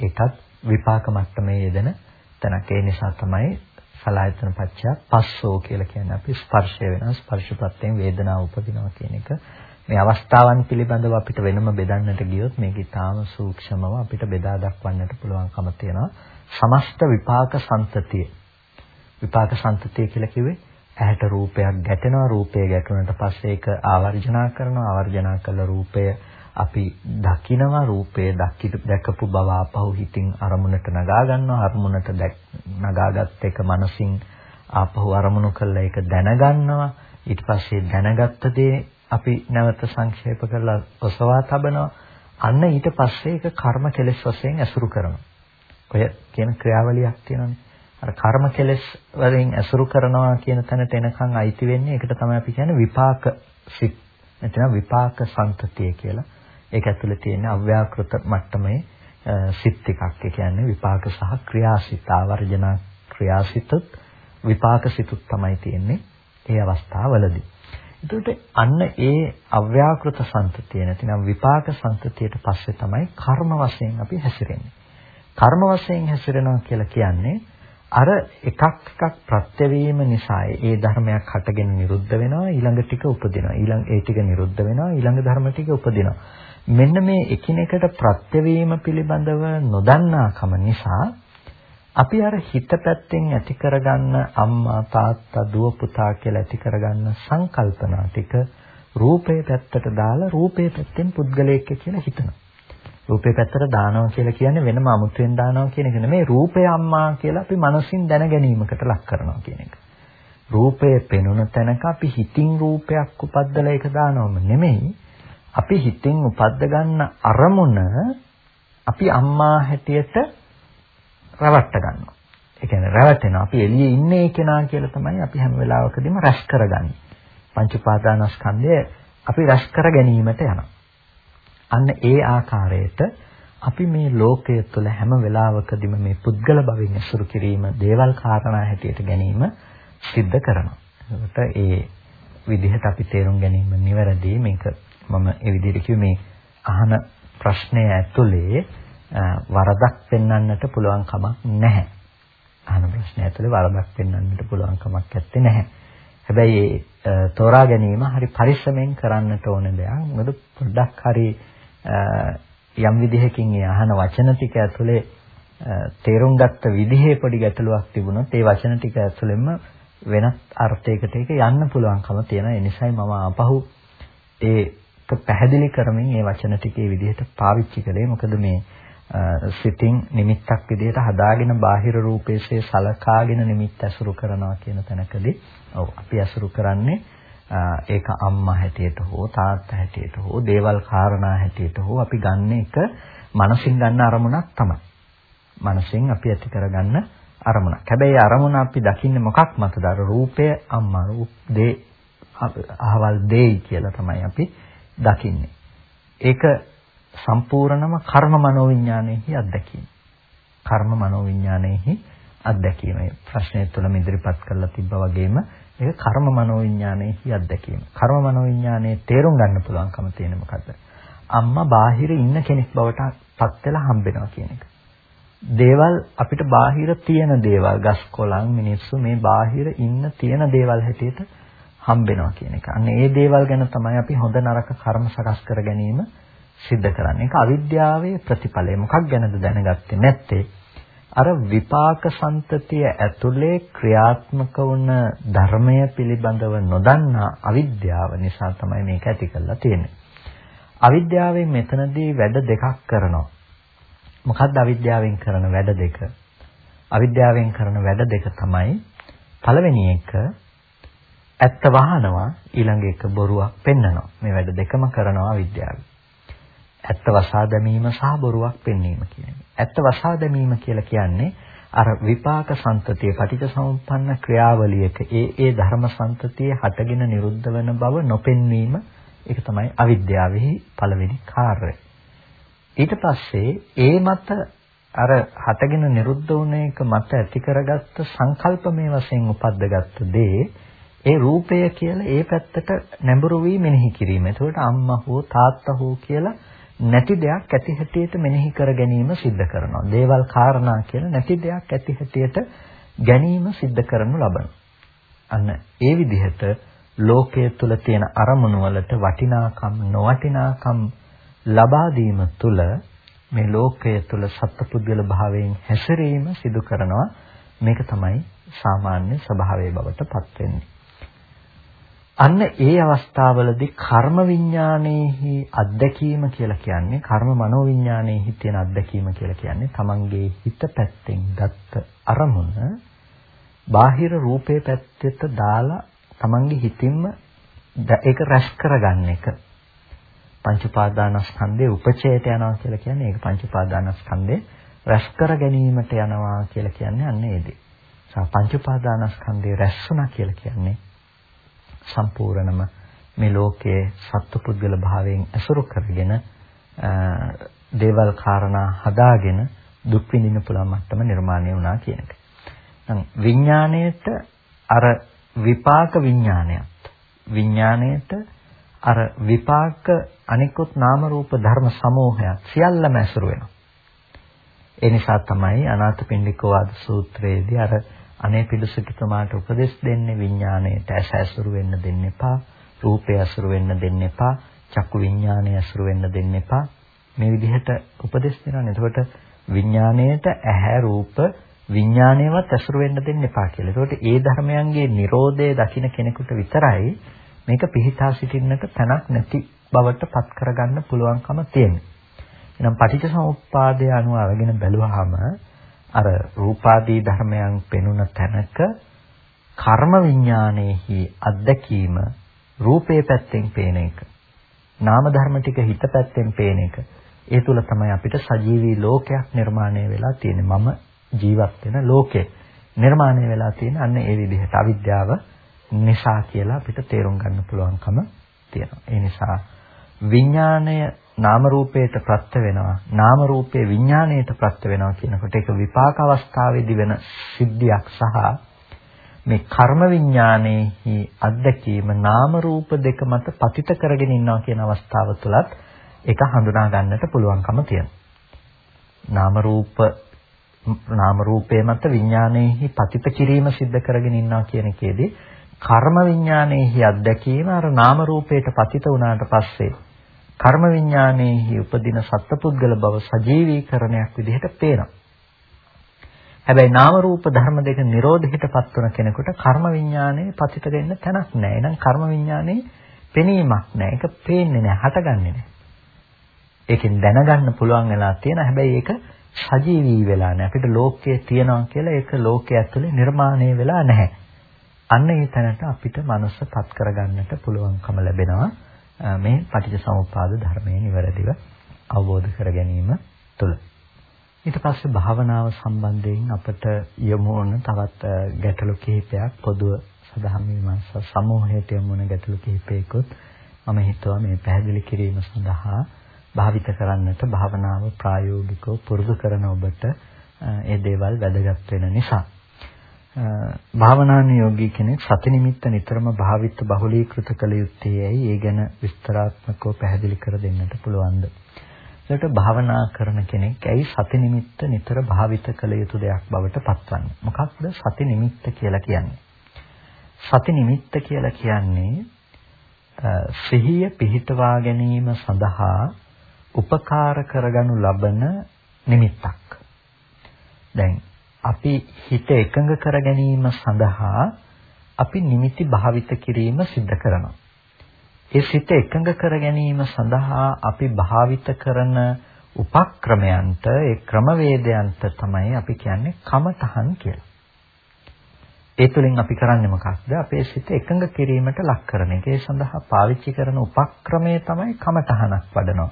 A: ඒකත් විපාක මට්ටමේ යෙදෙන තැනක. ඒ නිසා තමයි සලායතන පච්චය පස්සෝ කියලා කියන්නේ අපි ස්පර්ශය වෙනවා. ස්පර්ශපත්යෙන් වේදනාව උපදිනවා කියන එක. මේ අවස්ථාවන් පිළිබඳව අපිට වෙනම බෙදන්නට ගියොත් මේක ඊටාම සූක්ෂමව අපිට බෙදා දක්වන්නට පුළුවන්කම තියෙනවා. සමස්ත විපාක සම්තතිය. විපාක සම්තතිය කියලා කිව්වේ ඇහැට රූපයක් ගැටෙනවා රූපය ගැටුණට පස්සේ ඒක ආවර්ජනා කරනවා ආවර්ජනා කළ රූපය අපි දකිනවා රූපය දැකපු බව ආපහු හිතින් අරමුණට නගා ගන්නවා. අරමුණට නගාගත් එක මනසින් ආපහු අරමුණු කළා ඒක දැනගන්නවා. ඊට පස්සේ දැනගත්ත දේ අපි නැවත සංක්ෂේප කරලා ඔසවා තබනවා. අන්න ඊට පස්සේ ඒක කර්ම කෙලෙස් වශයෙන් ඇසුරු කරනවා. ඔය කියන ක්‍රියාවලියක් තියෙනවානේ. අර කර්ම කෙලෙස් වලින් ඇසුරු කරනවා කියන තැනට එනකන් අයිති වෙන්නේ ඒකට තමයි අපි කියන්නේ විපාක සිත්. නැත්නම් විපාක සම්තතිය කියලා. ඒක ඇතුලේ තියෙන අව්‍යාකෘත මට්ටමේ සිත් ටිකක්. ඒ කියන්නේ විපාක සහ ක්‍රියාසිත ආවර්ජන ක්‍රියාසිතත් විපාක සිතුත් තමයි තියෙන්නේ ඒ අවස්ථාවවලදී. එතකොට අන්න ඒ අව්‍යාකෘත සම්තතිය නැතිනම් විපාක සම්තතියට පස්සේ තමයි කර්ම වශයෙන් අපි හැසිරෙන්නේ. කර්ම වශයෙන් හැසිරෙනවා කියලා කියන්නේ අර එකක් එකක් ප්‍රත්‍යවීම නිසා ඒ ධර්මයක් හටගෙන නිරුද්ධ වෙනවා ඊළඟ ටික උපදිනවා ඊළඟ ඒ ටික නිරුද්ධ වෙනවා ඊළඟ ධර්ම ටික උපදිනවා මෙන්න මේ එකිනෙකට ප්‍රත්‍යවීම පිළිබඳව නොදන්නාකම නිසා අපි අර හිත පැත්තෙන් ඇති කරගන්න අම්මා තාත්තා දුව පුතා කියලා ඇති කරගන්න සංකල්පනා ටික රූපේ පැත්තට දාලා රූපේ පැත්තෙන් පුද්ගලයෙක් කියලා හිතනවා. රූපේ පැත්තට දානවා කියලා කියන්නේ වෙනම අමුතුවෙන් දානවා කියන එක නෙමෙයි රූපය අම්මා කියලා අපි මනසින් දැන ගැනීමකට ලක් කරනවා කියන එක. රූපය පෙනුන තැනක අපි හිතින් රූපයක් උපද්දලා ඒක දානවම නෙමෙයි. අපි හිතින් උපද්ද ගන්න අරමුණ අපි අම්මා හැටියට රවට්ට ගන්නවා. ඒ කියන්නේ රැවටෙනවා. අපි එළියේ ඉන්නේ කෙනා කියලා තමයි අපි හැම වෙලාවකදීම රැස් කරගන්නේ. පංච උපාදානස්කන්ධය අපි රැස් කර ගැනීමට යනවා. අන්න ඒ ආකාරයට අපි මේ ලෝකයේ තුල හැම වෙලාවකදීම මේ පුද්ගල භවෙන් ඇසුරු කිරීම, දේවල් කාරණා හැටියට ගැනීම සිද්ධ කරනවා. එතකොට ඒ විදිහට අපි තේරුම් ගැනීම නිවැරදි. මේක මම ඒ විදිහට කිව්වේ මේ අහන ප්‍රශ්නය ඇතුලේ වරදක් පෙන්වන්නට පුළුවන් කමක් නැහැ. අහන ප්‍රශ්නය ඇතුලේ වරදක් පෙන්වන්නට පුළුවන් කමක් නැත්තේ නැහැ. හැබැයි ඒ තෝරා ගැනීම හරි පරිස්සමෙන් කරන්නට ඕන දෙයක්. මොකද පොඩ්ඩක් හරි යම් විදිහකින් ඒ අහන වචන ටික ඇතුලේ තේරුම් ගත්ත විදිහේ පොඩි ගැටලුවක් තිබුණොත් ඒ වචන ටික ඇතුළෙන්ම වෙනත් අර්ථයකට ඒක යන්න පුළුවන්කම තියෙනවා. ඒ නිසායි මම ආපහු ඒක පැහැදිලි කරමින් මේ වචන ටිකේ විදිහට පාවිච්චි කළේ. මොකද මේ සිතින් නිමිත්තක් විදිහට හදාගෙන බාහිර රූපේසේ සලකාගෙන නිමිත්ත ඇසුරු කරනවා කියන තැනකදී ඔව් අපි ඇසුරු කරන්නේ ඒක අම්මා හැටියට හෝ තාත්තා හැටියට හෝ දේවල් කාරණා හැටියට හෝ අපි ගන්න එක මනසින් ගන්න අරමුණක් තමයි. මනසින් අපි ඇති කරගන්න අරමුණක්. හැබැයි අරමුණ අපි දකින්නේ මොකක් මතද? අර රූපය අම්මා රූප දේ අහවල් දෙයි කියලා තමයි අපි දකින්නේ. ඒක සම්පූර්ණම කර්ම මනෝවිඥානයේහි අත්දැකීම. කර්ම මනෝවිඥානයේහි අත්දැකීම. මේ ප්‍රශ්නය තුළම ඉදිරිපත් කරලා තිබ්බා වගේම ඒක කර්ම මනෝවිඥානයේහි අත්දැකීම. කර්ම මනෝවිඥානයේ තේරුම් ගන්න පුළුවන්කම තියෙන මොකද්ද? අම්මා බාහිර ඉන්න කෙනෙක් බවට පත් වෙලා හම්බෙනවා කියන එක. දේවල් අපිට බාහිර තියෙන දේවල් ගස් කොළන් මිනිස්සු මේ බාහිර ඉන්න තියෙන දේවල් හැටියට හම්බෙනවා කියන එක. අන්න ඒ දේවල් ගැන තමයි අපි හොඳ නරක කර්ම සකස් කර ගැනීම සිද්ධ කරන්නේ. ඒක අවිද්‍යාවේ ප්‍රතිඵලය. මොකක් ගැනද දැනගත්තේ නැත්තේ? අර විපාක සම්තතිය ඇතුලේ ක්‍රියාත්මක වුණ ධර්මය පිළිබඳව නොදන්නා අවිද්‍යාව නිසා තමයි මේක ඇති කරලා තියෙන්නේ. අවිද්‍යාවෙන් මෙතනදී වැඩ දෙකක් කරනවා. මොකක්ද අවිද්‍යාවෙන් කරන වැඩ දෙක? අවිද්‍යාවෙන් කරන වැඩ දෙක තමයි පළවෙනි එක ඇත්ත වහනවා ඊළඟ එක බොරුවක් පෙන්නනවා. මේ වැඩ දෙකම කරනවා අවිද්‍යාව. ඇත්ත වසා දැමීම සහ බොරුවක් පෙන්වීම කියන්නේ. ඇත්ත වසා දැමීම කියලා කියන්නේ අර විපාක සම්තතිය පටිච්චසමුප්පන්න ක්‍රියාවලියක ඒ ඒ ධර්ම සම්තතිය හටගෙන නිරුද්ධ වෙන බව නොපෙන්වීම ඒක තමයි අවිද්‍යාවෙහි පළවෙනි කාර්යය. ඊට පස්සේ ඒ මත අර හටගෙන නිරුද්ධ වුණ එක මත ඇති කරගත්ත සංකල්පමය වශයෙන් උපද්දගත්ත දේ ඒ රූපය කියලා ඒ පැත්තට නැඹුරු වී මෙනෙහි කිරීම. එතකොට අම්මා හෝ තාත්තා හෝ කියලා නැති දෙයක් ඇති හැටියට මෙනෙහි කර ගැනීම සිද්ධ කරනවා. දේවල් කාරණා කියලා නැති දෙයක් ඇති හැටියට ගැනීම සිද්ධ කරනු ලබනවා. අන්න ඒ විදිහට ලෝකයේ තුල තියෙන අරමුණු වලට වටිනාකම් නොවටිනාකම් ලබා දීම තුල මේ ලෝකයේ තුල සත්පුද්ගල භාවයෙන් හැසිරීම සිදු කරනවා. මේක තමයි සාමාන්‍ය ස්වභාවයේ බවට පත් වෙන්නේ. අන්න ඒ අවස්ථාවලදී කර්ම විඥානයේහි අත්දැකීම කියලා කියන්නේ කර්ම මනෝ විඥානයේහි තියෙන අත්දැකීම කියලා කියන්නේ තමන්ගේ හිත පැත්තෙන් ගත්ත අරමුණ බාහිර රූපේ පැත්තට දාලා තමන්ගේ හිතින්ම ඒක රැස් කරගන්න එක පංච උපාදානස්කන්ධයේ උපචේත යනවා කියලා කියන්නේ ඒක පංච උපාදානස්කන්ධේ රැස් කර ගැනීමට යනවා කියලා කියන්නේ අන්න ඒ දේ. පංච උපාදානස්කන්ධේ රැස් වුණා කියලා කියන්නේ සම්පූර්ණම මේ ලෝකයේ සත්පුද්ගල භාවයෙන් අසුරු කරගෙන දේවල් කාරණා හදාගෙන දුක් විඳින්න පුළුවන් මට්ටම නිර්මාණය වුණා කියන එක. දැන් විඥාණයට අර විපාක විඥානයත් විඥාණයට අර විපාක අනිකුත් නාම රූප ධර්ම සමූහයක් සියල්ලම ඇසුරු වෙනවා. ඒ නිසා තමයි අනාථපිණ්ඩික වාද සූත්‍රයේදී අර අනේ පිළිසකිතමාට උපදෙස් දෙන්නේ විඥාණයට ඇස ඇසුරු වෙන්න දෙන්න එපා, රූපය ඇසුරු වෙන්න දෙන්න එපා, චක්කු විඥාණය ඇසුරු වෙන්න දෙන්න එපා. මේ විදිහට උපදෙස් දෙනවා. එතකොට විඥාණයට ඇහැ රූප විඥාණයවත් ඇසුරු වෙන්න දෙන්න එපා කියලා. එතකොට ඒ ධර්මයන්ගේ Nirodhe දකින්න කෙනෙකුට විතරයි මේක පිහිටා සිටින්නට තැනක් නැති බවට පත් කරගන්න පුළුවන්කම තියෙනවා. එහෙනම් පටිච්චසමුප්පාදය අනුව අරගෙන බැලුවාම අර රූපාදී ධර්මයන් පෙනුන තැනක කර්ම විඥානයේහි අත්දැකීම රූපේ පැත්තෙන් පේන එක. නාම ධර්ම ටික හිත පැත්තෙන් පේන එක. ඒ තුල තමයි අපිට සජීවී ලෝකයක් නිර්මාණය වෙලා තියෙන්නේ. මම ජීවත් වෙන ලෝකේ නිර්මාණය වෙලා තියෙන අන්න ඒ විදිහට අවිද්‍යාව නිසා කියලා අපිට තේරුම් ගන්න පුළුවන්කම තියෙනවා. ඒ නිසා විඥාණය නාම රූපයට ප්‍රත්‍ය වෙනවා. නාම රූපේ විඥාණයට ප්‍රත්‍ය වෙනවා කියනකොට ඒක විපාක අවස්ථාවේදී වෙන සිද්ධියක් සහ මේ කර්ම විඥානයේහි අත්දැකීම නාම රූප දෙක මත පතිත කරගෙන ඉන්නවා කියන අවස්ථාව තුලත් ඒක හඳුනා ගන්නට පුළුවන්කම තියෙනවා. නාම රූප නාම රූපයේ මත විඥානයේහි පතිත කිරීම සිද්ධ කරගෙන ඉන්නවා කියන එකේදී කර්ම විඥානයේහි අත්දැකීම අර නාම රූපයට පතිත වුණාට පස්සේ කර්ම විඥානයේහි උපදින සත්පුද්ගල බව සජීවීකරණයක් විදිහට පේනවා. හැබැයි නාම රූප ධර්ම දෙක නිරෝධයටපත් වන කෙනෙකුට කර්ම විඥානයේ පතිත වෙන්න තැනක් නැහැ. එහෙනම් කර්ම විඥානයේ පෙනීමක් නැහැ. ඒක පේන්නේ නැහැ, හටගන්නේ නැහැ. ඒකෙන් දැනගන්න පුළුවන් වෙලා තියෙන හැබැයි ඒක සජීවී වෙලා නැහැ. අපිට ලෝකයේ තියනවා කියලා ඒක ලෝකයේ ඇතුලේ නිර්මාණය වෙලා නැහැ. අන්න ඒ තැනට අපිට මනසපත් කරගන්නට පුළුවන්කම ලැබෙනවා මේ පටිච්චසමුප්පාද ධර්මයේ නිවැරදිව අවබෝධ කර ගැනීම තුළ. ඊට පස්සේ භාවනාව සම්බන්ධයෙන් අපට යොමු වන තවත් ගැටලු කිහිපයක් පොදුව සදහම් විමර්ශන සමූහයට යොමු වන ගැටලු කිහිපයකුත් මම හිතුවා මේ පැහැදිලි කිරීම සඳහා භාවිත කරන්නට භාවනාව ප්‍රායෝගිකව පුරුදු කරන ඔබට ඒ දේවල් වැදගත් වෙන නිසා භාවනානුයෝගී කෙනෙක් සති නිමිත්ත නිතරම භාවිත බහුලීකృత කළ යුත්තේයි ඒ ගැන විස්තරාත්මකව පැහැදිලි කර දෙන්නට පුළුවන්ද? ඒකට භාවනා කරන කෙනෙක් ඇයි සති නිමිත්ත නිතර භාවිත කළ යුතු දෙයක් බවට පත්වන්නේ? මොකක්ද සති නිමිත්ත කියලා කියන්නේ? සති නිමිත්ත කියලා කියන්නේ සිහිය පිහිටවා ගැනීම සඳහා උපකාර කරගනු ලබන නිමිත්තක්. දැන් අපි හිත එකඟ කර ගැනීම සඳහා අපි නිමිති භාවිත කිරීම සිද්ධ කරනවා. ඒ සිත එකඟ කර ගැනීම සඳහා අපි භාවිත කරන උපක්‍රමයන්ට ඒ ක්‍රමවේදයන්ට තමයි අපි කියන්නේ කමතහන් කියලා. ඒ තුලින් අපි කරන්නේ මොකක්ද? අපේ සිත එකඟ කිරීමට ලක් කරන එක. ඒ සඳහා පාවිච්චි කරන උපක්‍රමය තමයි කමතහනක් වඩනවා.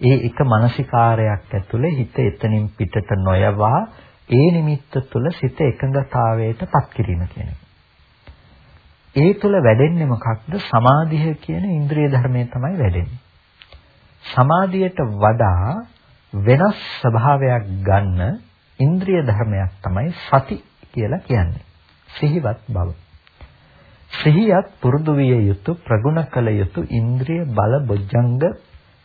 A: ඒ එක මානසිකාරයක් ඇතුලේ හිත එතනින් පිටට නොයවා ඒ නිමිත්ත තුළ සිත එකඟතාවයට පත් කිරීම කියන ඒ තුළ වැඩෙන්නේ මොකක්ද? සමාධිය කියන ඉන්ද්‍රිය ධර්මයේ තමයි වැඩෙන්නේ. සමාධියට වඩා වෙනස් ස්වභාවයක් ගන්න ඉන්ද්‍රිය ධර්මයක් තමයි සති කියලා කියන්නේ. සිහිවත් බව. සිහියත් පුරුදු විය යුතු ප්‍රගුණ කළ යුතු ඉන්ද්‍රිය බල බොජ්ජංග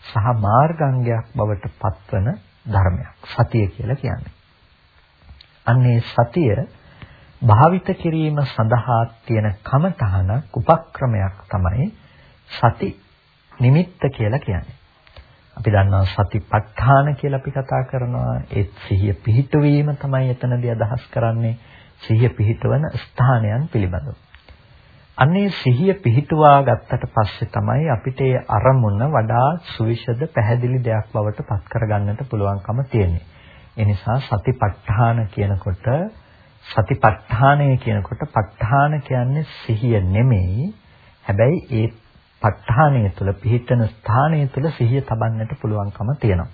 A: සහ මාර්ගාංගයක් බවට පත්වන ධර්මයක්. සතිය කියලා කියන්නේ. අන්නේ සතිය භාවිත කිරීම සඳහා තියෙන කමතහනක් උපක්‍රමයක් තමයි සති නිමිත්ත කියලා කියන්නේ. අපි දන්නවා සතිපට්ඨාන කියලා අපි කතා කරනවා ඒ සිහිය පිහිටවීම තමයි එතනදී අදහස් කරන්නේ සිහිය පිහිටවන ස්ථානයන් පිළිබඳව. අන්නේ සිහිය පිහිටුවා ගත්තට පස්සේ තමයි අපිට ඒ අරමුණ වඩා සුවිශද පැහැදිලි දෙයක් බවට පත් කරගන්නට පුළුවන්කම තියෙන්නේ. ඒ නිසා සතිපට්ඨාන කියනකොට සතිපට්ඨානය කියනකොට ප ဋ ාණ කියන්නේ සිහිය නෙමෙයි. හැබැයි ඒ ප ဋ ාණය තුළ පිහිටන ස්ථානය තුළ සිහිය තබන්නට පුළුවන්කම තියෙනවා.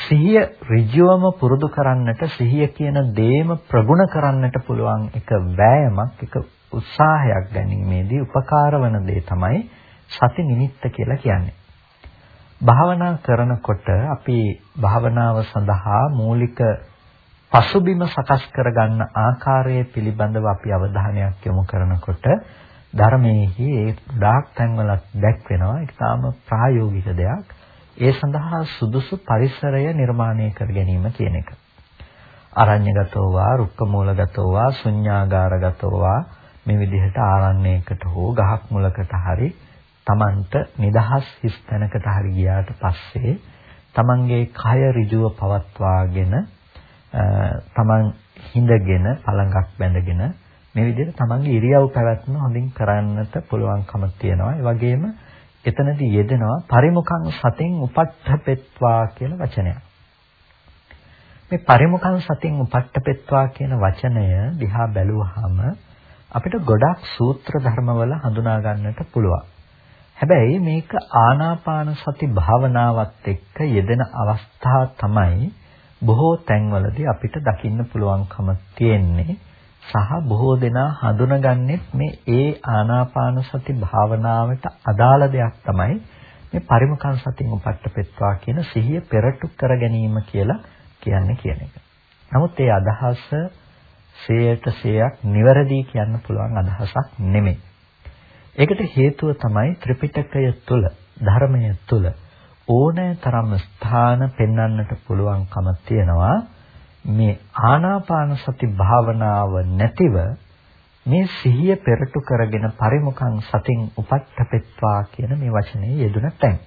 A: සිහිය ඍජුවම පුරුදු කරන්නට සිහිය කියන දේම ප්‍රගුණ කරන්නට පුළුවන් එක වෑයමක් එක උත්සාහයක් ගැනීමේදී උපකාර වන දේ තමයි සති නිමිත්ත කියලා කියන්නේ. භාවනා කරනකොට අපි භාවනාව සඳහා මූලික පසුබිම සකස් කරගන්න ආකාරය පිළිබඳව අපි අවධානයක් යොමු කරනකොට ධර්මයේහි ඒ ඩාක් තැන්වල දැක්වෙනවා ඒක තාම ප්‍රායෝගික දෙයක්. ඒ සඳහා සුදුසු පරිසරය නිර්මාණය කර ගැනීම කියන එක. අරඤ්‍යගතෝ වා, රුක්කමූලගතෝ වා, ශුඤ්ඤාගාරගතෝ වා මේ විදිහට ආරණ්‍යයකට හෝ ගහක් මුලකට හරි Tamanට නිදහස් හිස් තැනකට හරි ගියාට පස්සේ Tamanගේ කය ඍජුව පවත්වාගෙන Taman හිඳගෙන පළඟක් බැඳගෙන මේ විදිහට Tamanගේ ඉරියව් පැවැත්ම හොඳින් කරන්නට පුළුවන්කම තියෙනවා. ඒ වගේම එතනදී යෙදෙනවා පරිමුඛං සතින් උපට්ඨපෙත්වා කියන වචනයක්. මේ පරිමුඛං සතින් උපට්ඨපෙත්වා කියන වචනය දිහා බැලුවහම අපිට ගොඩක් සූත්‍ර ධර්මවල හඳුනා ගන්නට පුළුවන්. හැබැයි මේක ආනාපාන සති භාවනාවත් එක්ක යෙදෙන අවස්ථා තමයි බොහෝ තැන්වලදී අපිට දකින්න පුළුවන්කම තියෙන්නේ සහ බොහෝ දෙනා හඳුනගන්නේ මේ ඒ ආනාපාන සති භාවනාවට අදාළ දෙයක් තමයි මේ පරිමකං සතින් උපට්ඨපෙත්වා කියන සිහිය පෙරටු කර ගැනීම කියලා කියන්නේ කියන එක. නමුත් ඒ අදහස 100ට 100ක් නිවැරදි කියන්න පුළුවන් අදහසක් නෙමෙයි. ඒකට හේතුව තමයි ත්‍රිපිටකය තුල ධර්මය තුල ඕනෑ තරම් ස්ථාන පෙන්වන්නට පුළුවන්කම තියෙනවා මේ ආනාපාන සති භාවනාව නැතිව මේ සිහිය පෙරටු කරගෙන පරිමුඛං සතින් උපට්ඨපෙත්වා කියන මේ වචනේ යෙදුන තැන්.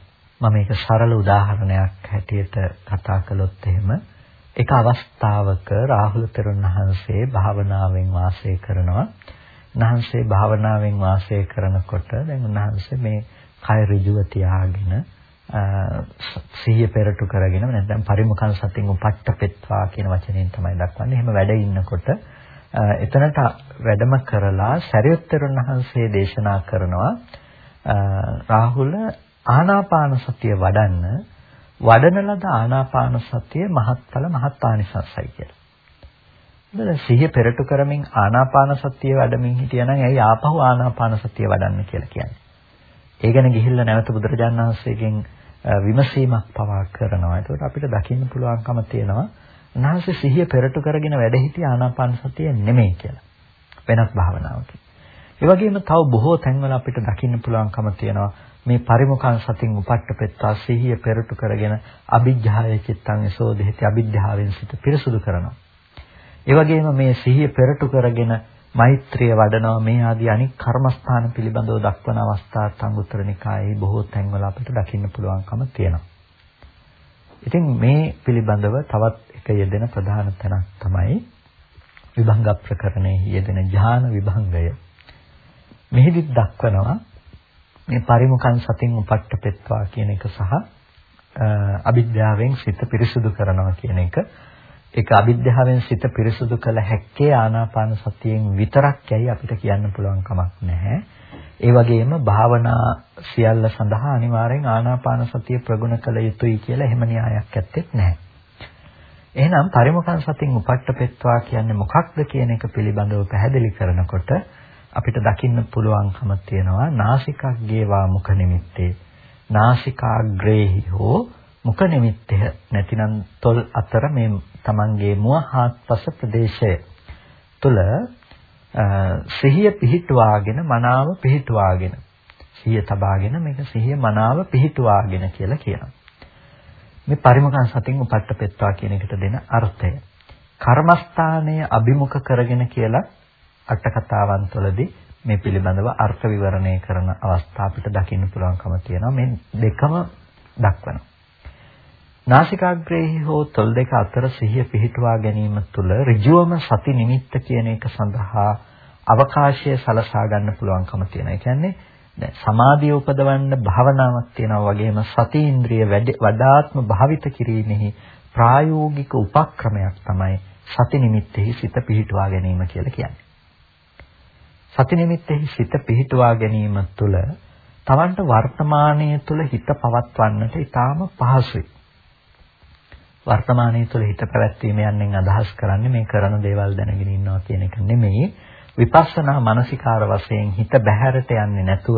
A: මම මේක සරල උදාහරණයක් හැටියට කතා කළොත් එහෙම එක අවස්ථාවක රාහුල තෙරුන් වහන්සේ භාවනාවෙන් වාසය කරනවා. උන්වහන්සේ භාවනාවෙන් වාසය කරනකොට දැන් උන්වහන්සේ මේ කය ඍජුව තියාගෙන සිහිය පෙරටු කරගෙන නැත්නම් පරිමුඛං සතින් උපට්ඨපෙත්වා කියන වචනයෙන් තමයි දක්වන්නේ. එහෙම වැඩ ඉන්නකොට එතනට වැඩම කරලා සරියුත්තරුන් වහන්සේ දේශනා කරනවා රාහුල ආනාපාන සතිය වඩන්න වඩන ලද ආනාපාන සතිය මහත්ඵල මහත්ානිසස්සයි කියලා. ඉතින් සිහිය පෙරටු කරමින් ආනාපාන සතිය වඩමින් හිටියනම් ඇයි ආපහු ආනාපාන සතිය වඩන්න කියලා කියන්නේ. ඒ ගැන ගිහිල්ලා නැවත බුදුරජාණන් වහන්සේගෙන් විමසීමක් පවා කරනවා. ඒකට අපිට දකින්න පුළුවන්කම තියෙනවා උන්වහන්සේ සිහිය පෙරටු කරගෙන වැඩ සිටි ආනාපාන සතිය නෙමෙයි කියලා. වෙනස් භාවනාවකින්. ඒ වගේම තව බොහෝ තැන්වල අපිට දකින්න පුළුවන්කම තියෙනවා මේ පරිමුඛං සතින් උපට්ඨපෙත්තා සිහිය පෙරටු කරගෙන අභිජ්ජාය චිත්තං යසෝදෙහිති අභිජ්ජාවෙන් සිත පිරිසුදු කරනවා. ඒ වගේම මේ සිහිය පෙරටු කරගෙන මෛත්‍රිය වඩනවා මේ ආදී අනික් කර්මස්ථාන පිළිබඳව දක්වන අවස්ථාත් අංගුත්තර නිකායේ බොහෝ තැන්වල අපිට දකින්න පුළුවන්කම තියෙනවා. ඉතින් මේ පිළිබඳව තවත් එක යෙදෙන ප්‍රධාන තැනක් තමයි විභංග ප්‍රකරණයේ යෙදෙන ඥාන විභංගය. මෙහිදී දක්වනවා මේ පරිමුඛං සතින් උපට්ඨපෙත්වා කියන එක සහ අවිද්‍යාවෙන් සිත පිරිසුදු කරනවා කියන එක ඒක අවිද්‍යාවෙන් සිත පිරිසුදු කළ හැක්කේ ආනාපාන සතියෙන් විතරක් යයි අපිට කියන්න පුළුවන් කමක් නැහැ. ඒ වගේම භාවනා සියල්ල සඳහා අනිවාර්යෙන් ආනාපාන සතිය ප්‍රගුණ කළ යුතුයි කියලා එහෙම න්‍යායක් ඇත්තෙත් නැහැ. එහෙනම් පරිමුඛං සතින් උපට්ඨපෙත්වා කියන්නේ මොකක්ද කියන එක පිළිබඳව පැහැදිලි කරනකොට අපිට දකින්න පුළුවන්කම තියෙනවා නාසිකග්ගේවා මුඛ නිමිත්තේ නාසිකාග්‍රේහි හෝ මුඛ නිමිත්තේ නැතිනම් තොල් අතර මේ තමන්ගේ මුව හාත්පස ප්‍රදේශය තුල සිහිය පිහිටුවාගෙන මනාව පිහිටුවාගෙන සිහිය තබාගෙන මේක සිහිය මනාව පිහිටුවාගෙන කියලා කියනවා. මේ පරිමකන් සතින් උපට්ඨපෙත්වා කියන එකට දෙන අර්ථය. කර්මස්ථානයේ අභිමුඛ කරගෙන කියලා අට කතාවන් තුළදී මේ පිළිබඳව අර්ථ විවරණය කරන අවස්ථා අපිට දකින්න පුළුවන්කම තියෙනවා. මේ දෙකම දක්වනවා. නාසිකාග්‍රේහි හෝ තොල් දෙක අතර සිහිය පිහිටුවා ගැනීම තුළ ඍජුවම සති නිමිත්ත කියන එක සඳහා අවකාශය සලසා ගන්න පුළුවන්කම තියෙනවා. ඒ කියන්නේ දැන් සමාධිය උපදවන්න භාවනාවක් තියෙනවා වගේම සති ඉන්ද්‍රිය වඩාත්ම භාවිත කිරීමෙහි ප්‍රායෝගික උපක්‍රමයක් තමයි සති නිමිත්තෙහි සිත පිහිටුවා ගැනීම කියලා කියන්නේ. සති නිමිත්තෙහි සිත පිහිටුවා ගැනීම තුළ තවන්ට වර්තමානයේ තුල හිත පවත්වන්නට ඊටාම පහසුයි. වර්තමානයේ තුල හිත පැවැත්වීම යන්නේ අදහස් කරන්නේ මේ කරන දේවල් දැනගෙන ඉන්නවා කියන එක නෙමෙයි. විපස්සනා මානසිකාර වශයෙන් හිත බැහැරට යන්නේ නැතුව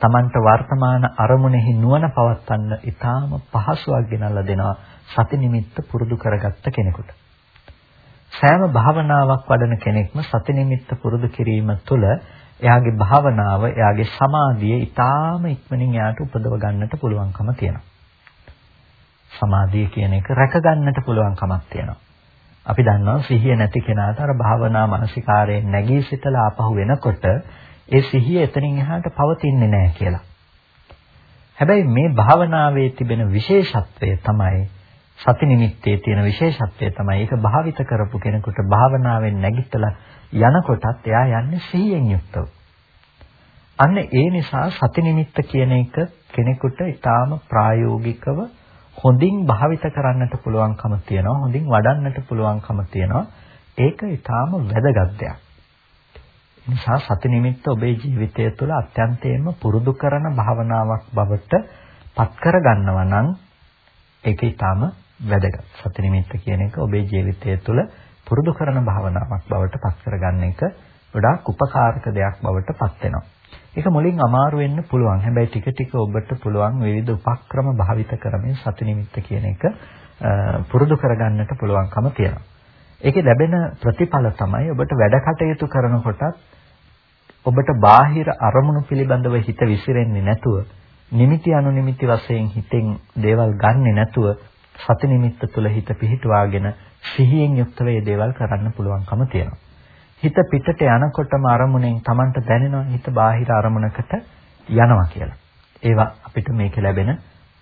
A: Tamanට වර්තමාන අරමුණෙහි නුවණ පවත්වන්න ඊටාම පහසුවක් ගෙනල්ලා දෙනවා සති නිමිත්ත පුරුදු කරගත්ත කෙනෙකුට. සෑම භාවනාවක් වඩන කෙනෙක්ම සති නිමිත්ත පුරුදු කිරීම තුළ එයාගේ භාවනාව, එයාගේ සමාධිය ඊටාම ඉක්මනින් එයාට උපදව ගන්නට පුළුවන්කම තියෙනවා. සමාධිය කියන එක රැක ගන්නට පුළුවන්කමක් තියෙනවා. අපි දන්නවා සිහිය නැති කෙනාට අර භාවනා මානසිකාරයෙන් නැගී සිටලා ආපහු වෙනකොට ඒ සිහිය එතනින් එහාට පවතින්නේ නැහැ කියලා. හැබැයි මේ භාවනාවේ තිබෙන විශේෂත්වය තමයි සති නිමිත්තේ තියෙන විශේෂත්වය තමයි ඒක භාවිත කරපු කෙනෙකුට භාවනාවෙන් නැගිටලා යනකොටත් එයා යන්නේ සිහියෙන් යුක්තව. අන්න ඒ නිසා සති නිමිත්ත කියන එක කෙනෙකුට ඊටාම ප්‍රායෝගිකව හොඳින් භාවිත කරන්නට පුළුවන්කම තියෙනවා හොඳින් වඩන්නට පුළුවන්කම තියෙනවා ඒක ඊටාම වැදගත් දෙයක්. නිසා සති නිමිත්ත ඔබේ ජීවිතය තුළ අත්‍යන්තයෙන්ම පුරුදු කරන භාවනාවක් බවට පත් කර ගන්නවා නම් ඒක ඊටාම වැදගත්. සති නිමිත්ත කියන එක ඔබේ ජීවිතය තුළ පුරුදු කරන භාවනාවක් බවට පත් කරගන්න එක ගොඩාක් උපකාරක දෙයක් බවට පත් වෙනවා. ඒක මුලින් අමාරු වෙන්න පුළුවන්. හැබැයි ටික ටික ඔබට පුළුවන් විවිධ උපක්‍රම භාවිත කරමින් සති නිමිත්ත කියන එක පුරුදු කරගන්නට පුළුවන්කම තියෙනවා. ඒකේ ලැබෙන ප්‍රතිඵල තමයි ඔබට වැඩ කටයුතු කරනකොටත් ඔබට බාහිර අරමුණු පිළිබඳව හිත විසිරෙන්නේ නැතුව නිමිති අනුනිමිති වශයෙන් හිතෙන් දේවල් ගන්නෙ නැතුව සති නිමිත්ත තුළ හිත පිහිටුවාගෙන සිහියෙන් යුක්තව මේ දේවල් කරන්න පුළුවන්කම තියෙනවා. හිත පිටට යනකොටම අරමුණෙන් Tamanට දැනෙනවා හිත බාහිර අරමුණකට යනවා කියලා. ඒවා අපිට මේක ලැබෙන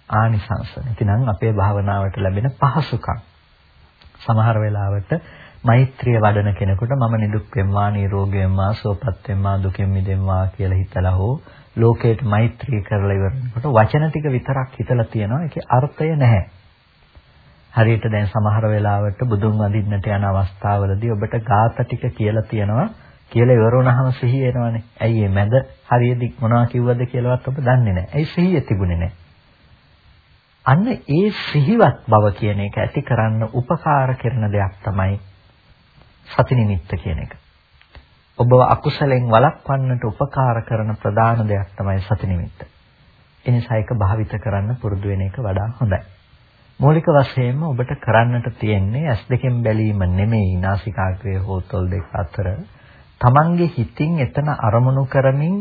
A: ආනිසංස. ඉතින් අපේ භාවනාවට ලැබෙන පහසුකම්. සමහර වෙලාවට මෛත්‍රිය වඩන කෙනෙකුට මම නිදුක් වෙම්මා නිරෝගී වෙම්මා සුවපත් වෙම්මා දුකෙන් මිදෙම්මා කියලා හිතලා හෝ ලෝකයට මෛත්‍රී කරලා ඉවරනකොට වචන ටික විතරක් හිතලා තියනවා ඒකේ අර්ථය නැහැ. හරියට දැන් සමහර වෙලාවට බුදුන් වඳින්නට යන අවස්ථාවලදී ඔබට ગાත ටික කියලා තියනවා කියලා ඉවර වුණාම සිහිය එනවනේ. ඇයි මේ මැද හරියදි මොනවා කිව්වද කියලාවත් ඔබ දන්නේ නැහැ. ඇයි සිහිය තිබුණේ නැහැ? අන්න ඒ සිහිවත් බව කියන එක ඇති කරන්න උපකාර කරන දෙයක් තමයි සති නිමිත්ත කියන එක. ඔබව අකුසලෙන් වළක්වන්නට උපකාර කරන ප්‍රධාන දෙයක් තමයි සති නිමිත්ත. එනිසා ඒක භාවිත කරන්න පුරුදු වෙන එක වඩා හොඳයි. මූලික වශයෙන්ම ඔබට කරන්නට තියෙන්නේ ඇස් දෙකෙන් බැලීම නෙමෙයි නාසිකාග්‍රය හෝතල් දෙක අතර තමන්ගේ හිතින් එතන අරමුණු කරමින්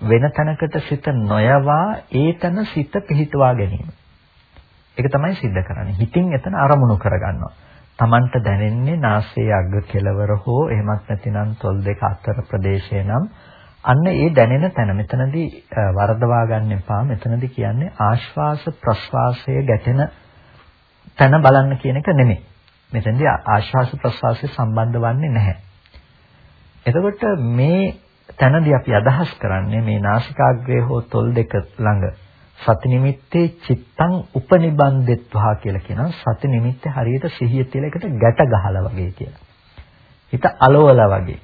A: වෙන තැනකට සිත නොයවා ඒතන සිත පිහිටුවා ගැනීම. ඒක තමයි සිද්ධ කරන්නේ. හිතින් එතන අරමුණු කරගන්නවා. තමන්ට දැනෙන්නේ නාසයේ අග කෙළවර හෝ එහෙමත් නැතිනම් තොල් දෙක අතර ප්‍රදේශය නම් අන්න ඒ දැනෙන තැන මෙතනදී වරදවා ගන්න එපා. මෙතනදී කියන්නේ ආශ්වාස ප්‍රශ්වාසයේ ගැටෙන තැන බලන්න කියන එක නෙමෙයි. මෙතෙන්දී ආශ්වාස ප්‍රශ්වාසය සම්බන්ධ වන්නේ නැහැ. එතකොට මේ තැනදී අපි අදහස් කරන්නේ මේ නාසිකාග්‍රය හෝ තොල් දෙක ළඟ සති නිමිත්තේ චිත්තං උපනිබන්දෙත්වා කියලා කියනවා. සති නිමිත්තේ හරියට සිහිය තියලා එකට ගැට ගහලා වගේ කියලා. හිත අලවලා වගේ.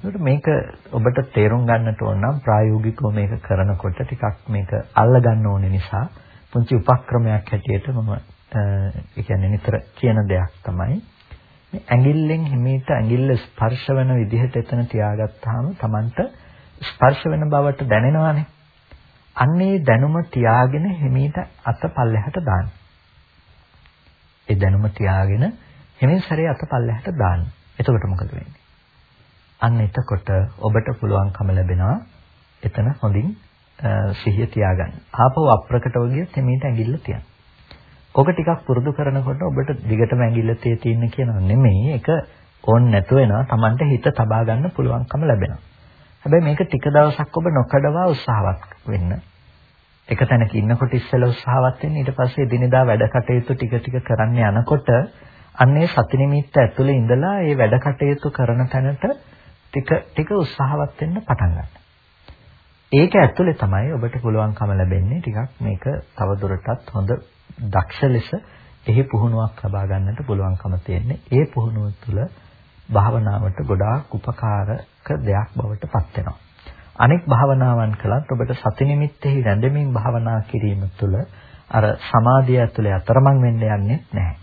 A: ඒකට මේක ඔබට තේරුම් ගන්නට ඕන නම් ප්‍රායෝගිකව මේක කරනකොට ටිකක් මේක අල්ල ගන්න ඕනේ නිසා පුංචි උපක්‍රමයක් හැටියට මම ඒ කියන්නේ නිතර කියන දෙයක් තමයි මේ ඇඟිල්ලෙන් හිමීට ඇඟිල්ල ස්පර්ශ වෙන විදිහට එතන තියාගත්තාම Tamanට ස්පර්ශ වෙන බවට දැනෙනවානේ. අන්නේ දැනුම තියාගෙන හිමීට අත පල්ලෙහාට දාන්න. ඒ දැනුම තියාගෙන හිමින් සැරේ අත පල්ලෙහාට දාන්න. එතකොට මොකද වෙන්නේ? අන්න එතකොට ඔබට පුළුවන්කම ලැබෙනවා එතන හොඳින් සිහිය තියාගන්න. ආපහු අප්‍රකටව ගියත් හිමීට ඇඟිල්ල තියන්න. ඔක ටිකක් පුරුදු කරනකොට ඔබට දිගටම ඇඟිල්ල තේ තියෙන කියනවා නෙමෙයි. ඒක ඕන් නැතු වෙනවා. Tamanට හිත තබා ගන්න පුළුවන්කම ලැබෙනවා. හැබැයි මේක ටික දවසක් ඔබ නොකඩවා උත්සාහවත් වෙන්න. එක තැනක ඉන්නකොට ඉස්සෙල්ලා උත්සාහවත් වෙන්න ඊට පස්සේ දිනදා වැඩ කටයුතු ටික ටික කරන්න යනකොට අන්නේ සති නිමිත්ත ඇතුලේ ඉඳලා ඒ වැඩ කටයුතු කරන තැනට ටික ටික උත්සාහවත් වෙන්න පටන් ගන්නවා. ඒක ඇතුලේ තමයි ඔබට පුළුවන්කම ලැබෙන්නේ ටිකක් මේක තවදුරටත් හොඳ දක්ෂ ලෙස එහි පුහුණුවක් ලබා ගන්නට පුළුවන්කම තියෙන්නේ. ඒ පුහුණුව තුළ භාවනාවට ගොඩාක් උපකාරක දෙයක් බවට පත් වෙනවා. අනෙක් භාවනාවන් කළත් ඔබට සති නිමිත්තෙහි රැඳෙමින් භාවනා කිරීම තුළ අර සමාධිය ඇතුලේ අතරමං වෙන්න යන්නේ නැහැ.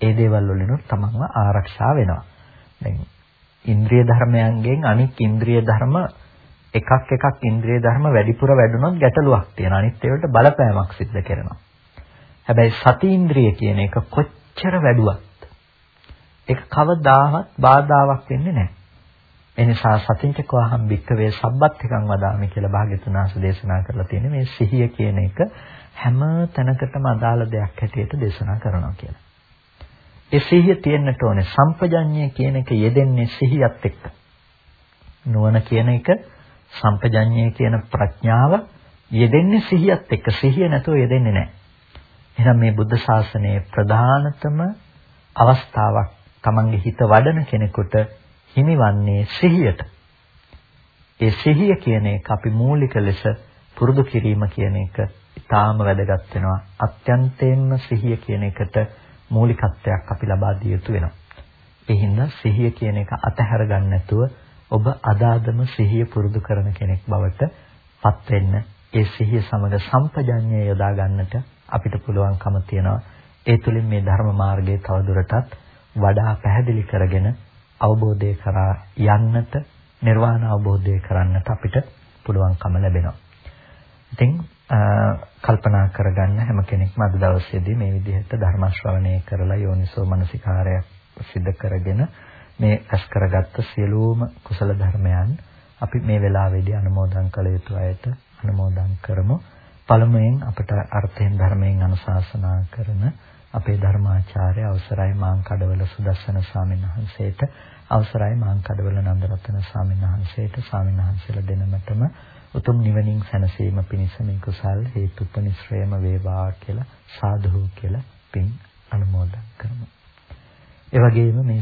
A: ඒ දේවල් වලිනුත් තමන්ව ආරක්ෂා වෙනවා. දැන් ඉන්ද්‍රිය ධර්මයන්ගෙන් අනික් ඉන්ද්‍රිය ධර්ම එකක් එකක් ඉන්ද්‍රිය ධර්ම වැඩිපුර වැඩුණොත් ගැටලුවක් තියෙනවා. අනිත් ඒවට බලපෑමක් සිද්ධ කරනවා. හැබැයි සති ඉන්ද්‍රිය කියන එක කොච්චර වැඩුවත් ඒක කවදාවත් බාධාවක් වෙන්නේ නැහැ. එනිසා සතින්චකෝ අහම් භික්කවේ සබ්බත්තිකං වදාමි කියලා භාග්‍යතුන් වහන්සේ දේශනා කරලා තියෙන්නේ මේ සිහිය කියන එක හැම තැනකටම අදාළ දෙයක් හැටියට දේශනා කරනවා කියලා. ඒ සිහිය තියෙන්නට ඕනේ සම්පජඤ්ඤය කියන එක යෙදෙන්නේ සිහියත් එක්ක. නුවණ කියන එක සම්පජඤ්ඤය කියන ප්‍රඥාව යෙදෙන්නේ සිහියත් එක්ක. සිහිය නැතුව යෙදෙන්නේ නැහැ. එහෙනම් මේ බුද්ධ ශාසනයේ ප්‍රධානතම අවස්ථාවක් තමන්ගේ හිත වඩන කෙනෙකුට හිමිවන්නේ සිහියට. ඒ සිහිය කියන එක අපි මූලික ලෙස පුරුදු කිරීම කියන එක ඉතාම වැදගත් වෙනවා. අත්‍යන්තයෙන්ම සිහිය කියන එකට මූලිකත්වයක් අපි ලබා දිය යුතු වෙනවා. ඒ හින්දා සිහිය කියන එක අතහැර ගන්න නැතුව ඔබ අදාදම සිහිය පුරුදු කරන කෙනෙක් බවට පත් වෙන්න ඒ සිහිය සමග සම්පජඤ්ඤය යොදා ගන්නට අපිට පුළුවන්කම තියෙනවා. ඒ තුලින් මේ ධර්ම මාර්ගයේ තවදුරටත් වඩා පැහැදිලි කරගෙන අවබෝධය කරා යන්නට නිර්වාණ අවබෝධය කරන්නට අපිට පුළුවන්කම ලැබෙනවා. ඉතින් කල්පනා කරගන්න හැම කෙනෙක්ම අද දවසේදී මේ විදිහට ධර්ම ශ්‍රවණය කරලා යෝනිසෝ මනසිකාරයක් සිද්ධ කරගෙන මේ ඇස් කරගත්ත සියලුම කුසල ධර්මයන් අපි මේ වෙලාවේදී අනුමෝදන් කළ යුතු අයට අනුමෝදන් කරමු. පළමුවෙන් අපට අර්ථයෙන් ධර්මයෙන් අනුශාසනා කරන අපේ ධර්මාචාර්ය අවසරයි මාං කඩවල සුදස්සන ස්වාමීන් වහන්සේට අවසරයි මාං කඩවල නන්දරත්න ස්වාමීන් වහන්සේට ස්වාමීන් වහන්සේලා දෙනමතම උතුම් නිවනින් සැනසීම පිණිස මේ කුසල් හේතුපනිශ්‍රයම වේවා කියලා සාදු කියලා පින් අනුමෝදන් කරමු. ඒ වගේම මේ